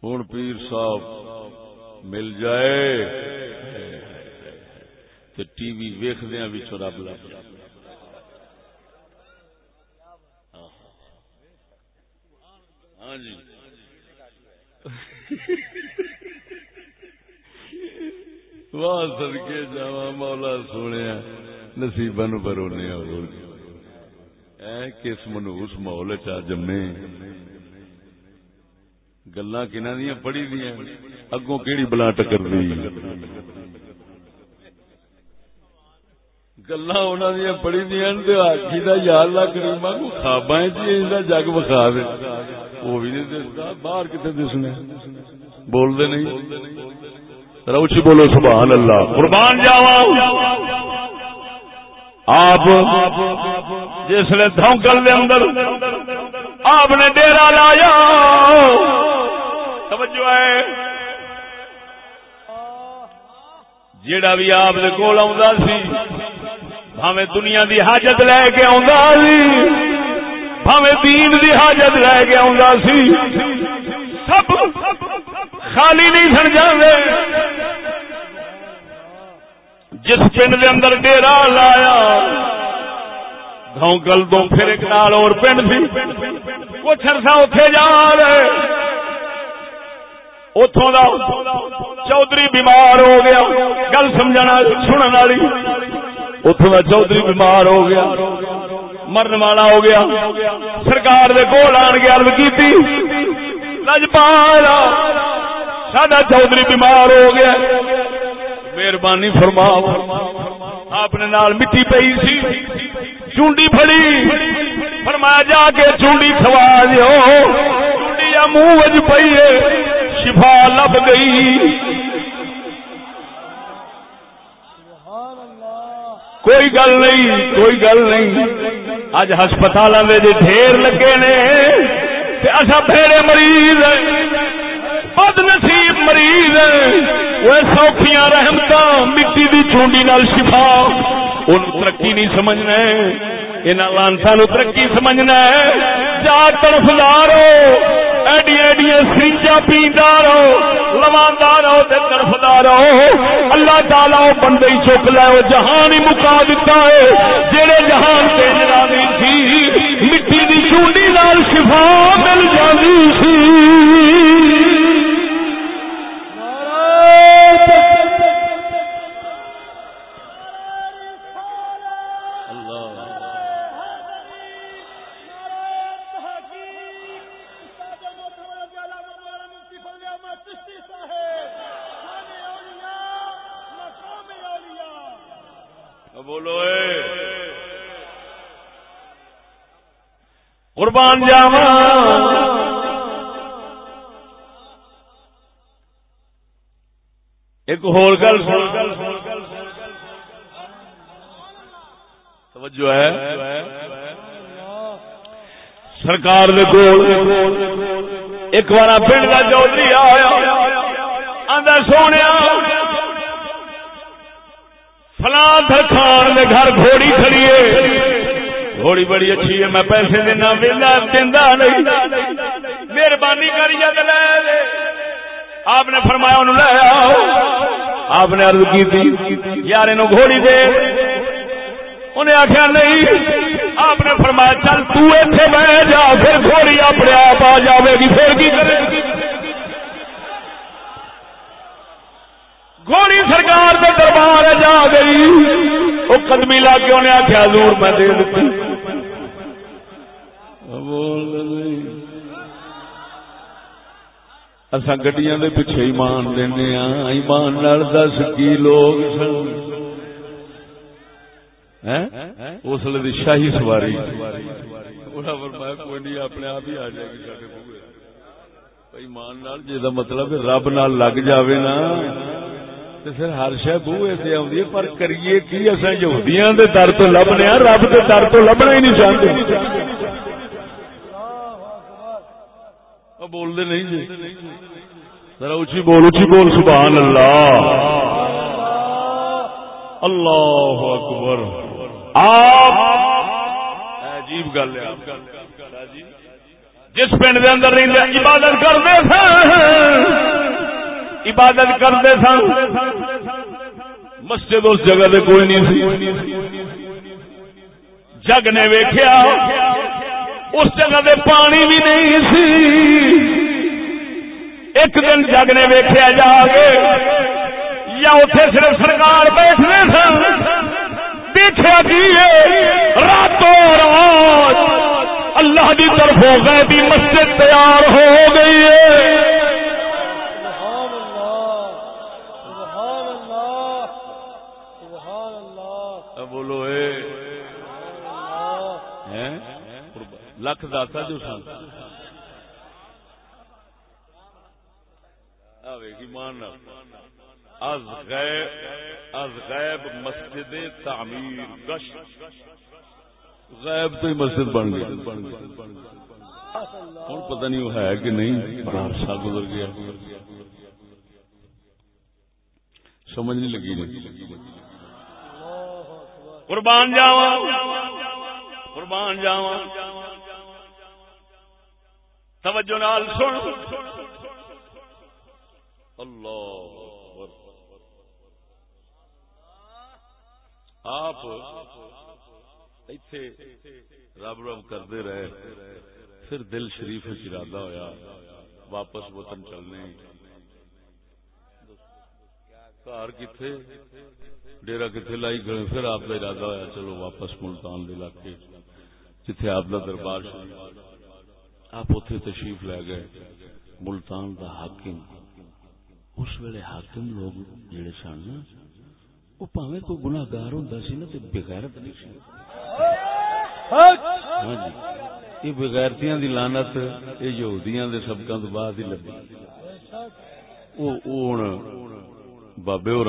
Speaker 2: ہوں پیر صاحب مل جائے تو ٹی وی ویخدیا رب لگ ہاں جی۔ واہ سدکے جا مولا سونے نصیب برونے کس منوس ماحول چ جمے؟ گلا کنا دیا پڑھی دیا اگوں کہڑی بلا ٹکر دی گلا دیا پڑھی دیا آخی کا یار لا کریما کو خوابا جگ بخا دے۔ وہ بھی نہیں دستا باہر کتنے دسنا بولتے نہیں۔ روچی بولو، سبحان اللہ۔ قربان جاوا آپ جس نے دھوکل دے اندر آپ نے ڈیرا لایا۔ توجہ ہے۔ جیڑا بھی آپ دے کول آ سی بھاوے دنیا دی حاجت لے کے آ بھاوے دین دی حاجت لے کے آ سی۔ سب خالی نہیں سن جاندے۔ جس پنڈ دے اندر ڈیرا لایا گل تو پھر ایک نال اور پنڈ سی کچھ عرصہ اتے جا رہے اتوں کا چودھری بیمار ہو گیا۔ گل سمجھنا سننے والی۔ اتوں کا چودھری بیمار ہو گیا۔ مرن والا ہو گیا۔ سرکار دے کول آن کے ارد کی لجپالا سڈا چودھری بیمار ہو گیا۔ مہربانی فرماؤ۔ آپ نے نال مٹی پی سی، چونڈی پڑی فرمایا جا کے چونڈی کھوا دیو چونڈی یا منہ وج پی شفا لب گئی۔ کوئی گل نہیں، کوئی گل نہیں۔ اج ہسپتال ڈھیر لگے نے اصا پھیڑے مریض بد نصیب مریض وہ سوکھیاں رحمت مٹی دی چونڈی نال شفا ان ترقی نہیں سمجھنا ان لانسا نو ترقی سمجھنا جا طرف دارو ایڈیاں ایڈیاں سرنجا پیندا رہو لواندا رہو تے طرفدا اللہ تعالی او بندے ہی چک لے او جہان ہی مکا دیتا ہے جڑے جہان تے جنابی سی مٹی دی چونڈی نال شفا مل جاندی سی قربان جاوا ایک ہول گل توجہ ہے۔ سرکار ایک بار پنڈ کا چودھری آیا۔ آدھا سونے فلاں درخان دے گھر گھوڑی کھڑی ہے۔ گھوڑی بڑی اچھی ہے، میں پیسے دینا، ویلا دینا نہیں۔ مہربانی کری لے آپ نے فرمایا انہوں لے آؤ۔ آپ نے عرض کی تھی، یار انہوں گھوڑی دے۔ انہیں آخیا نہیں، آپ نے فرمایا چل تو اتنے بہ جا، پھر گھوڑی اپنے آپ آ جائے گی، پھر کی کرے گی؟ گھوڑی سرکار کے دربار جا گئی۔ وہ قدمی لا کے انہیں آخیا زور میں دے دیتی اصا گڈیا کے پیچھے ایمان دینا ایمان نال دس کی لوگ سن۔ اس لیے شاہی سواری۔ کوئی نہیں، اپنے آپ ہی آ جائے گی ایمان نال جی مطلب رب نال لگ جاوے نا پھر ہر شہ بوے سے آدھی پر کریے کی؟ اصا یہودیاں دے در تو لبنے رب کے در تو لبنا ہی نہیں چاہتے بولتے نہیں جی۔ ذرا اچھی بول اچھی بول، سبحان اللہ۔ اللہ اکبر۔ آپ عجیب گل ہے۔ جس پنڈ کے اندر رہتے عبادت کرتے سن۔ عبادت کرتے سن۔ مسجد اس جگہ سے کوئی نہیں سی۔ جگ نے ویخیا اس جگہ سے پانی بھی نہیں سی۔ ایک دن جگ نے ویخیا جا کے یا اتے صرف سرکار بیٹھنے سن دیکھا کی راتوں رات اللہ کی طرف ہو گئے بھی مسجد تیار ہو گئی ہے۔ بولو اے۔ لکھ داتا جو سن۔ مان از غیب از غیب مسجد تعمیر، گش۔ غیب تو ہی مسجد بن گئی۔ ہوں پتہ نہیں ہے کہ نہیں بادشاہ گزر گیا۔ سمجھ نہیں لگی نہیں قربان جاوا قربان جاوا توجہ نال سن۔ اللہ آپ رب رب کرتے رہے، پھر دل شریف ارادہ ہویا، واپس وطن چلنے۔ گھر کتنے ڈیرا کتنے لائی گئے، پھر آپ کا ارادہ ہوا چلو واپس ملتان دے علاقے، جتھے آپ کا دربار آپ اتے تشریف لے گئے، ملتان دا حاکم۔ اس ویلے حاکم لوگ جڑے سن وہ پاوے کو گناگار ہوں سی نا بغیرت نہیں سی۔ ہاں جی یہ بغیرتیاں دی لانت یہ یہودیاں دے سبقاں تو بعد ہی لگی بابے اور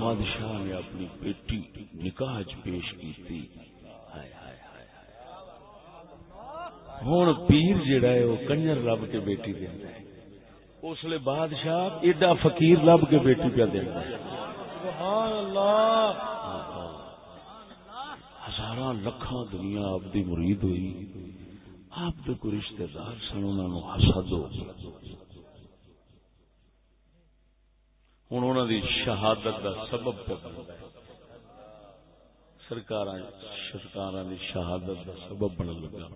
Speaker 2: بادشاہ نے اپنی بیٹی نکاح پیش کی ہوں پیر جہا ہے، وہ کنجر لب کے بیٹی دینا اس لیے بادشاہ ایڈا فقیر لب کے بیٹی پہ دینا ہزار لکھان دنیا آپ دی مرید ہوئی۔ آپ کے کوئی رشتے دار سن انہوں حسد ہو۔ ہوں انہوں دی شہادت دا سبب پہ بنتا ہے۔ سرکار سرکار دی شہادت دا سبب بن لگا۔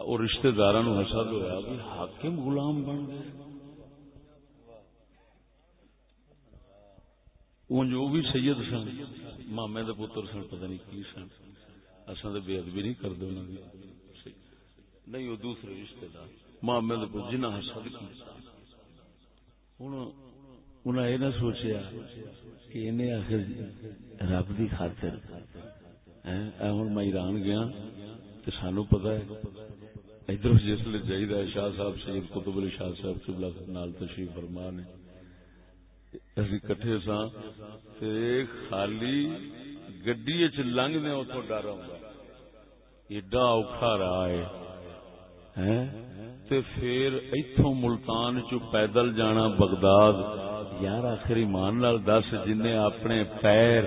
Speaker 2: اور رشتے دار حسد ہوا بھی حاکم غلام بن گئے۔ اونج وہ بھی سید سن، مامے دے پتر سن، پتہ نہیں کی سن۔ اساں تے بے ادبی نہیں کردے انہاں دی نہیں، وہ دوسرے رشتہ دار مامے دے پتر جنہ حسد کی ہن انہاں اے نہ سوچیا کہ انہیں آخر رب دی خاطر اے ہن میں ایران گیا تے سانو پتہ ہے۔ ادھر جس لے چاہیے شاہ صاحب سید قطب علی شاہ صاحب قبلہ نال تشریف فرما نے کٹھے سا خالی گڈی چ لنگ نے ہاں، اتو ڈر ایڈا اوکھا رہا ہے۔ تے پھر ایتھوں ملتان چ پیدل جانا بغداد۔ یار آخر ایمان نال دس جن اپنے پیر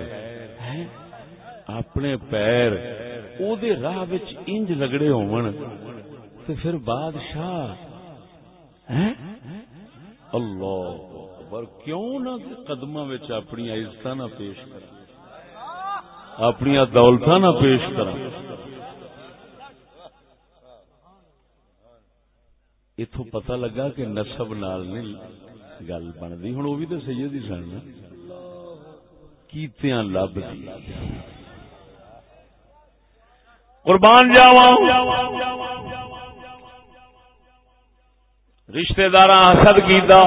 Speaker 2: اپنے پیر او دے راہ وچ انج لگڑے ہون تے پھر بادشاہ۔ اللہ اکبر، کیوں نہ قدماں وچ اپنی عزت نہ پیش کر اپنی دولت نہ پیش کر اتو پتا لگا کہ نسب نال نہیں گل بنتی۔ ہوں وہ بھی تو سید ہی سن کیتیاں لب دی۔ قربان جاوا رشتے دار حسد کیتا۔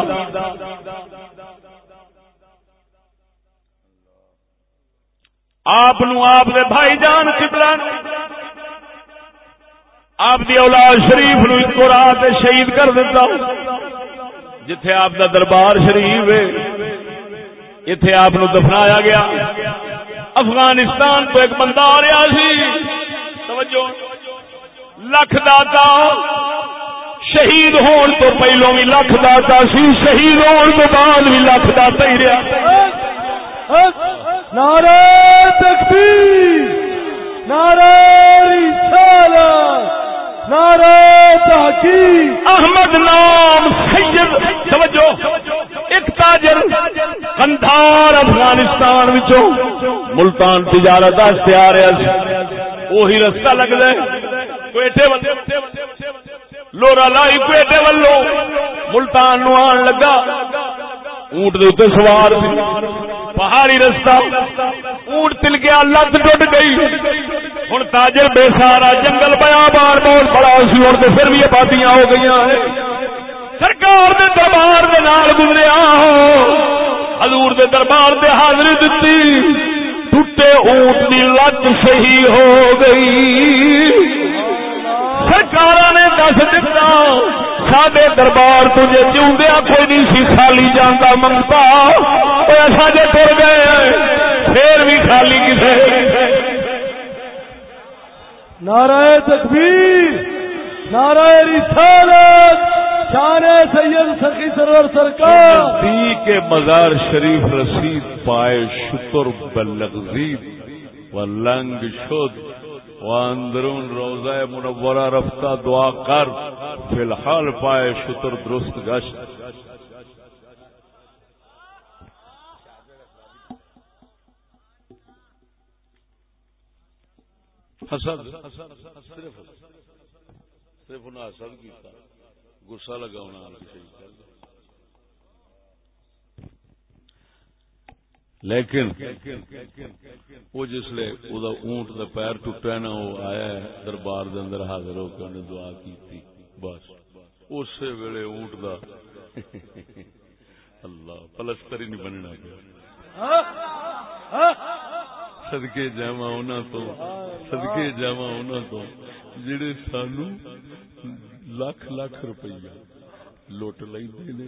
Speaker 2: آپ آپ دے بھائی جان کتران آپ دی اولاد شریف نو ایک رات شہید کر دیتا جتھے آپ دا دربار شریف ہے۔ اتے آپ دفنایا گیا۔ افغانستان تو ایک بندہ آ رہا سی۔ توجہ۔ لکھ داتا۔ شہید ہون تو پہلو بھی لکھ داتا سی شہید ہون تو بعد بھی لکھ داتا ہی رہا۔
Speaker 1: نعرہ تکبیر نعرہ رسالت
Speaker 2: احمد نام سید توجہ ایک تاجر کندھار افغانستان ملتان تجارت آ رہا وہی رستہ لگ کوئٹے لورا لائی کوئٹے ولو ملتان نو آن لگا، اونٹ دے سوار سی پہاڑی رستہ، اونٹ تل گیا، لت ٹوٹ گئی۔ ہوں تاجر بے سارا جنگل پیا بار بول بڑا سی ہوں تو پھر بھی آبادیاں ہو گئی سرکار دے دربار دے نال گزریا حضور دے دربار دے حاضری دتی۔ ٹوٹے اونٹ دی لت صحیح ہو گئی۔ سرکار نے دس دتا سڈے دربار تجھے چوندیا کوئی نہیں سی خالی جانا منگتا۔ ساجے تر گئے پھر بھی خالی کسے۔
Speaker 1: نعرہ تکبیر نعرہ رسالت شان سید سخی سرور سرکار۔
Speaker 2: دی کے مزار شریف رسید پائے شکر بلغزید و لنگ شد۔ و اندرون روزہ منورہ رفتہ دعا کر، فی الحال پائے شکر درست گشت۔ حسد صرف صرف انہیں حسد کیتا۔ گسا لگا لیکن وہ جسے اونٹ دا پیر ٹوٹا نا وہ آیا دربار دے اندر حاضر ہو کے انہیں دعا کی بس۔ اسی ویلے اونٹ دا اللہ، پلستر ہی نہیں بننا گیا۔ سدکے جاوا تو سدکے جاوا تو جڑے سانو لکھ لکھ روپیہ لٹ لے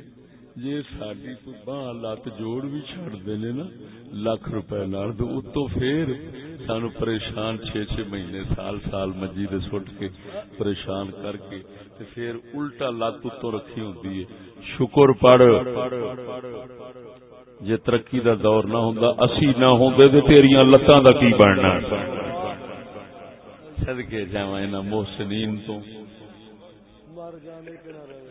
Speaker 2: جی ساری کوئی باہ لت جوڑ بھی چڈتے نے نا، لکھ روپے اتو پھر سانو پریشان چھ چھ مہینے، سال سال مجی دے سٹ کے پریشان کر کے پھر الٹا لت اتو رکھی ہوتی ہے۔ شکر پڑ جے ترقی دا دور نہ ہوندا، اسی نہ ہوندے تے تیریاں لتاں دا کی بننا؟ صدقے جاواں انہاں محسنین تو۔ مر جانے کنا رہے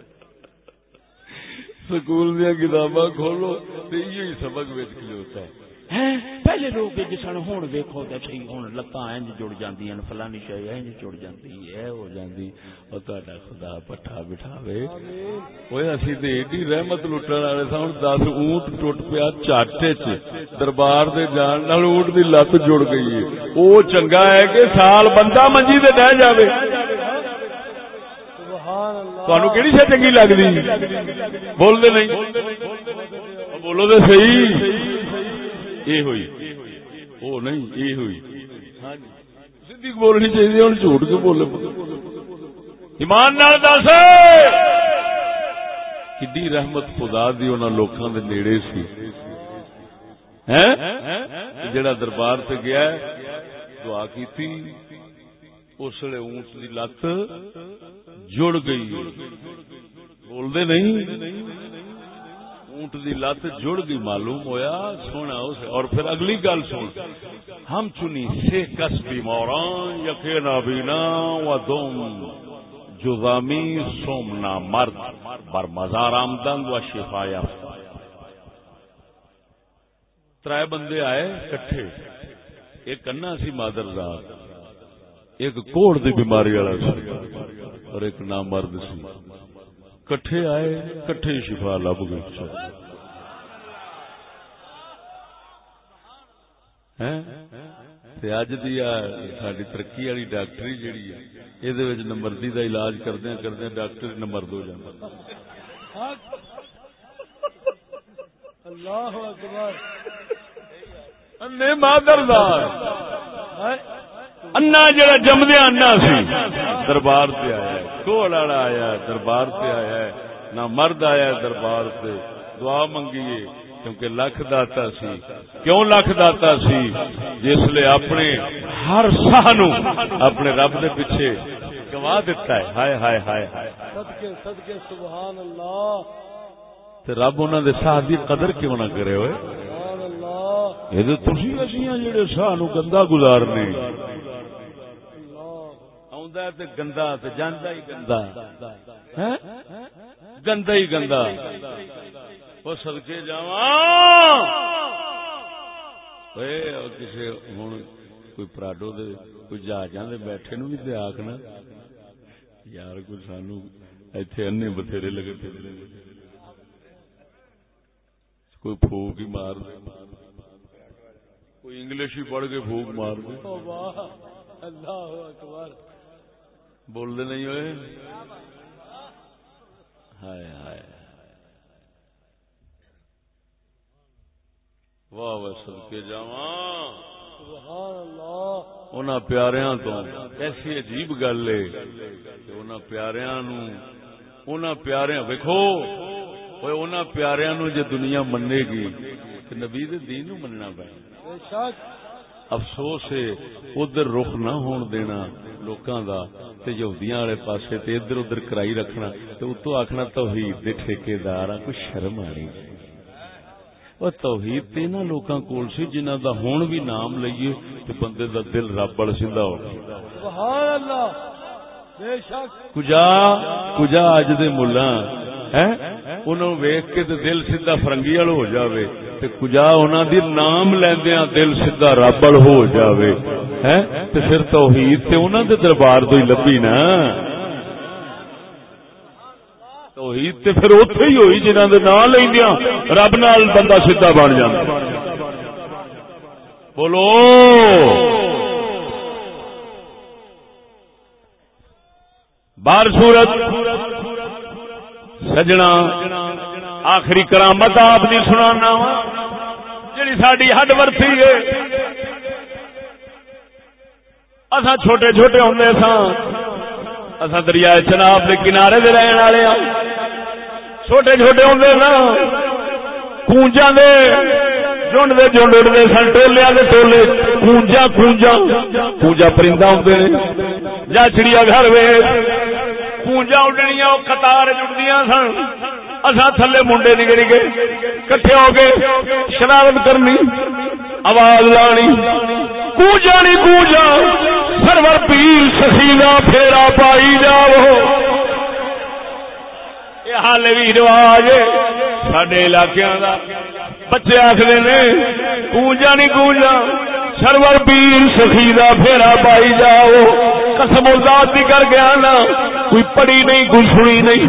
Speaker 2: سکول دیا کتاباں کھولو تے یہی سبق وچ کھلوتا ہے۔ پہلے لوگ جسن ہوں ویکو تو سی ہوں لتان جڑ جی فلانی شاید انج جڑ جاتی ہے ہو جاتی اور تا خدا پٹھا بٹھاوے۔ وہ اسی تو ایڈی رحمت لٹن والے سا ہوں دس اونٹ ٹوٹ پیا چاٹے چ۔ دربار دے جان نال اونٹ دی لت جڑ گئی ہے۔ وہ چنگا ہے کہ سال بندہ منجی دے رہ جاوے۔ تہن کہڑی شا چنگی لگتی بول دے نہیں بولو تو صحیح یہ ہوئی وہ نہیں یہ ہوئی سی بولنی چاہیے ہوں جھوٹ کے بولے ایمان دس کی رحمت خدا دی انہوں لوکاں دے نیڑے سی جڑا دربار سے گیا دعا کی اس لیے اونٹ کی لت جڑ گئی۔ بولتے نہیں؟ اونٹ دی لت جڑ گئی، معلوم ہویا، سونا اس اور پھر اگلی گل سن۔ ہم چنی سے کس بیماران یقین ابینا و دوم جزامی سومنا مرد، بر مزار آمدن و شفا یافتہ ترائے بندے آئے کٹھے۔ ایک انا سی مادر ایک کوڑ دی بیماری والا سی۔ اور ایک نام مرد سی۔ کٹھے آئے کٹھے شفا لب گئی اج دی ساری ترقی والی ڈاکٹری جیڑی ہے یہ نمبردی کا علاج کردیا کردیا ڈاکٹر نمبر دو جانا
Speaker 1: اللہ اکبر۔
Speaker 2: مادر انا جڑا جمدیا انا سی۔ دربار سے آیا کوڑ والا آیا دربار سے آیا نہ مرد آیا دربار سے۔ دعا منگیے کیونکہ لکھ داتا سی۔ کیوں لکھ داتا سی؟ جس لیے اپنے ہر ساہ نو اپنے رب دے پیچھے گوا دیتا ہے۔ ہائے ہائے ہائے
Speaker 1: صدقے صدقے سبحان اللہ۔
Speaker 2: تے رب انہاں دے ساہ دی قدر کیوں نہ کرے ہوئے؟
Speaker 1: سبحان اللہ۔
Speaker 2: یہ تو تسی اسیاں جڑے ساہ نو گندا گزارنے۔ آوندا ہے تے گندا تے جاندا ہی گندا ہیں؟ گندا ہی گندا وہ سدکے جا کسی ہوں کوئی پراڈو دے، کوئی جہاز دے بیٹھے نو بھی دے آخنا یار، کوئی سانو ایتھے انے بتھیرے لگے پھر۔ کوئی پھوک ہی مار دے۔ کوئی انگلش ہی پڑھ کے پھوک مار دے۔
Speaker 1: اللہ اکبر۔
Speaker 2: بول دے نہیں ہوئے؟ ہائے ہائے۔ واہ واہ سد کے جا ان پیاریاں تو ایسی عجیب گل ہے کہ ان پیاریاں نو ان پیاریاں ویکھو ان پیاریاں نو جے دنیا منے گی نبی دے دین نو مننا پے۔ افسوس ہے ادھر رخ نہ ہون دینا لوکاں دا تے یہودیاں والے پاسے تے ادھر ادھر کرائی رکھنا تے اتو آکھنا توحید دے ٹھیکیدار کوئی شرم آنی۔ اور توحید تے نا لوکاں کول سی جنہاں دا ہون بھی نام لئیے تے بندے دا دل رب بڑ سیندا ہو۔
Speaker 1: سبحان اللہ بے شک۔
Speaker 2: کجا کجا اج دے مولا ہیں؟ انہوں ویکھ کے دل سیدھا فرنگی والو ہو جاوے تے کجا انہاں دی نام لیندیاں دل سیدھا ربڑ ہو جاوے، ہیں؟ تے پھر توحید تے انہاں دے دربار تو ہی لبھی نا۔ توحید تے پھر اوتھے ہی ہوئی جنہاں دے نام لیندیاں، رب نال بندہ سیدھا بن جاندا۔ بولو۔ بار صورت سجنا آخری کرامت آپ نہیں سنا جی ساری ہڈ ورتی ہے۔ اصا چھوٹے چھوٹے ہوں سا اصا دریائے چناب کے کنارے دے رہن والے ہاں۔ چھوٹے چھوٹے ہوں نا کونجا دے۔ جنڈ دے جنڈ اڑتے سن۔ ٹولیا دے ٹولے۔ کونجا کونجا کونجا پرندہ ہوں جا چڑیا گھر وے کونجا اڈنیا وہ قطار جڑدیا سن اصا تھلے منڈے نگے نگے کٹھے ہو گئے شرارت کرنی آواز لانی کونجا نہیں کونجا سرور پیر سخیلا پھیرا پائی جاؤ یہ حال بھی رواج سڈے علاقے کا بچے آخر نے کونجا نہیں کونجا سرور پیر سخیلا پھیرا پائی جاؤ۔ قسم ذات بھی کر گیا نا۔ کوئی پڑی نہیں، کوئی سنی نہیں۔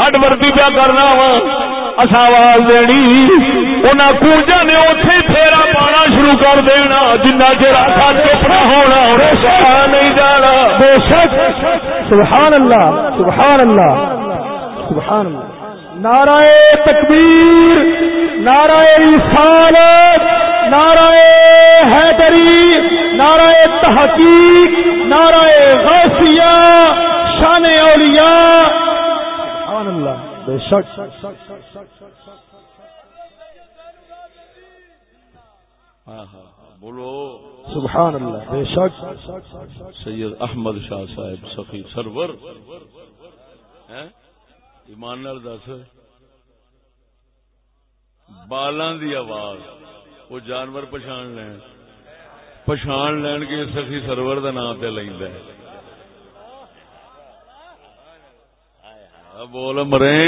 Speaker 2: ہڈ وردی پیا کرنا وا۔ اصا آواز دینی۔ ان کونجا نے اتے پھیرا پانا شروع کر دینا۔ جنا چر چوپڑا ہونا نہیں جانا۔ بے شک۔
Speaker 1: سبحان اللہ سبحان اللہ سبحان اللہ۔ نعرہ تکبیر، نعرہ رسالت۔ نعرہ حیدری نعرہ تحقیق نعرہ غوثیہ شان اولیاء. سبحان اللہ بے شک.
Speaker 2: بولو.
Speaker 1: سبحان اللہ بے شک.
Speaker 2: سید احمد شاہ صاحب سخی سرور. ایمان دس. بالاں دی آواز. وہ جانور پچھان لین۔ پچھان لین کے سخی سرور دا نام پہ لیندا ہاں، بول مرے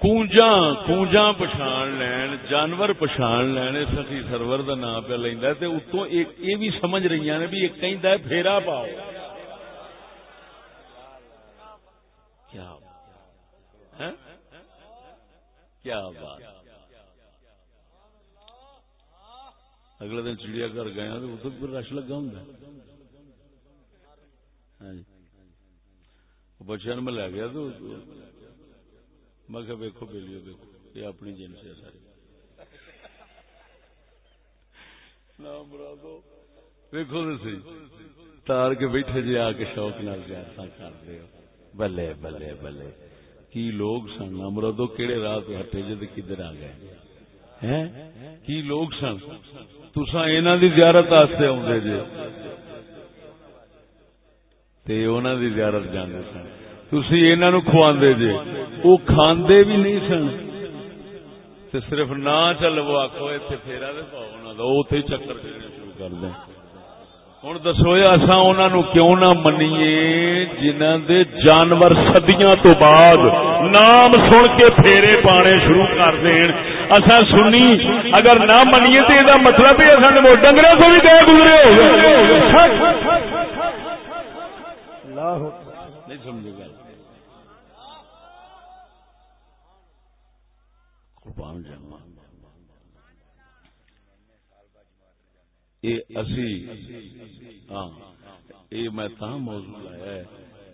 Speaker 2: کونجا کونجا پچھان لین، جانور پچھان لین سخی سرور دا نام پہ لیندا تے اتوں ایک یہ بھی سمجھ رہی نے بھی ایک کہندا ہے، پھیرا پاؤ۔ کیا ہاں؟ کیا بات؟ اگلے دن چڑیا گھر گئے ہیں تو ادھر بھی رش لگا ہوں ہاں جی۔ بچیا میں لے گیا تو میں کہ ویکو بیلیو دیکھو یہ اپنی جنس ہے ساری۔ ویکو تو سی۔ تار کے بیٹھے جی آ کے شوق نال زیارت کر دے بلے بلے بلے۔ کی لوگ سن؟ امرادو کہڑے رات ہٹے جی کدھر آ گئے؟ کی لوگ سن؟ تسا انہوں دی زیارت آستے آدھے جی تے انہوں دی زیارت جانے سن۔ تھی انہوں کھواندے جے۔ وہ کھاندے بھی نہیں سن۔ تے صرف نہ چل وہ آخو اتنے پھیرا دے پاؤ انہوں کا وہ چکر شروع کر دیں۔ ہوں دسو اصا ان کیوں نہ منیے جنہ دے جانور سدیاں تو بعد نام سن کے پھیرے پانے شروع کر دین اصا سنی اگر نہ منیے تو یہ مطلب ہی اصل ڈنگر کو بھی گئے گزرے ہو نہیں سمجھے گا قربان جانا ہاں یہ میں تاہ موضوع لایا ہے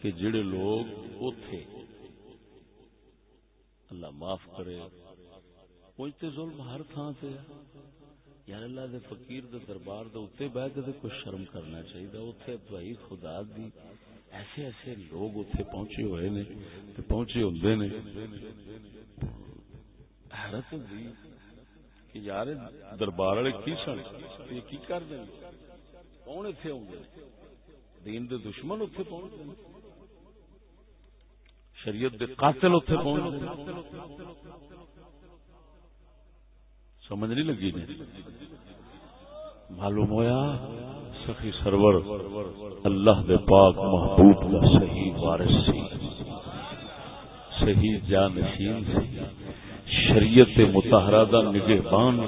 Speaker 2: کہ جڑے لوگ اتے اللہ معاف کرے پہنچتے ظلم ہر تھان سے یار اللہ دے فقیر دے دربار دے اتنے بہ کے کوئی شرم کرنا چاہیے اتنے بھائی خدا دی ایسے ایسے لوگ اتنے پہنچے ہوئے نے پہنچے ہوں نے۔ حیرت ہوئی کہ یار دربار والے کی سن؟ یہ کی کر دیں؟ کون اتنے ہوں گے؟ دین دے دشمن اتنے پہنچ گئے شریعت دے قاتل اتنے پہنچ گئے سمجھ نہیں لگی نے معلوم ہویا؟ سخی سرور، اللہ دے پاک محبوب کا صحیح وارث سی۔ صحیح جانشین سی۔ شریعت متحرہ دا نگہبان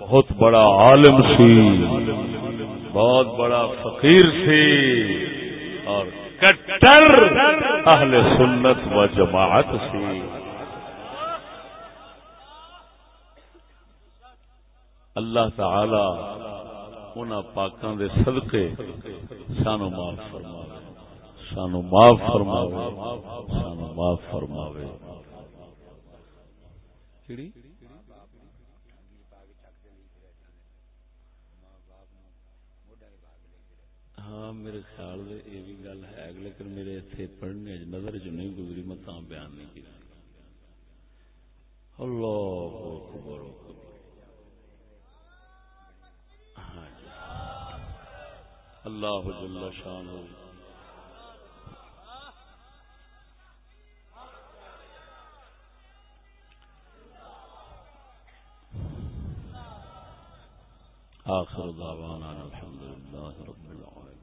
Speaker 2: بہت بڑا عالم سی۔ بہت بڑا فقیر سی۔ اور کٹر اہل سنت و جماعت سی۔ اللہ تعالی ان پاکاں دے صدقے سانو معاف فرماوے۔ سانو معاف فرماوے۔ سانو معاف فرماوے۔ کیڑی؟ ہاں میرے خیال میں یہ بھی گل ہے لیکن میرے اتنے پڑھنے نظر جو نہیں گزری، میں بیان نہیں کی اللہ اکبر ہاں جی۔ اللہ جل شان آخر دعوانا الحمد لله رب العالمين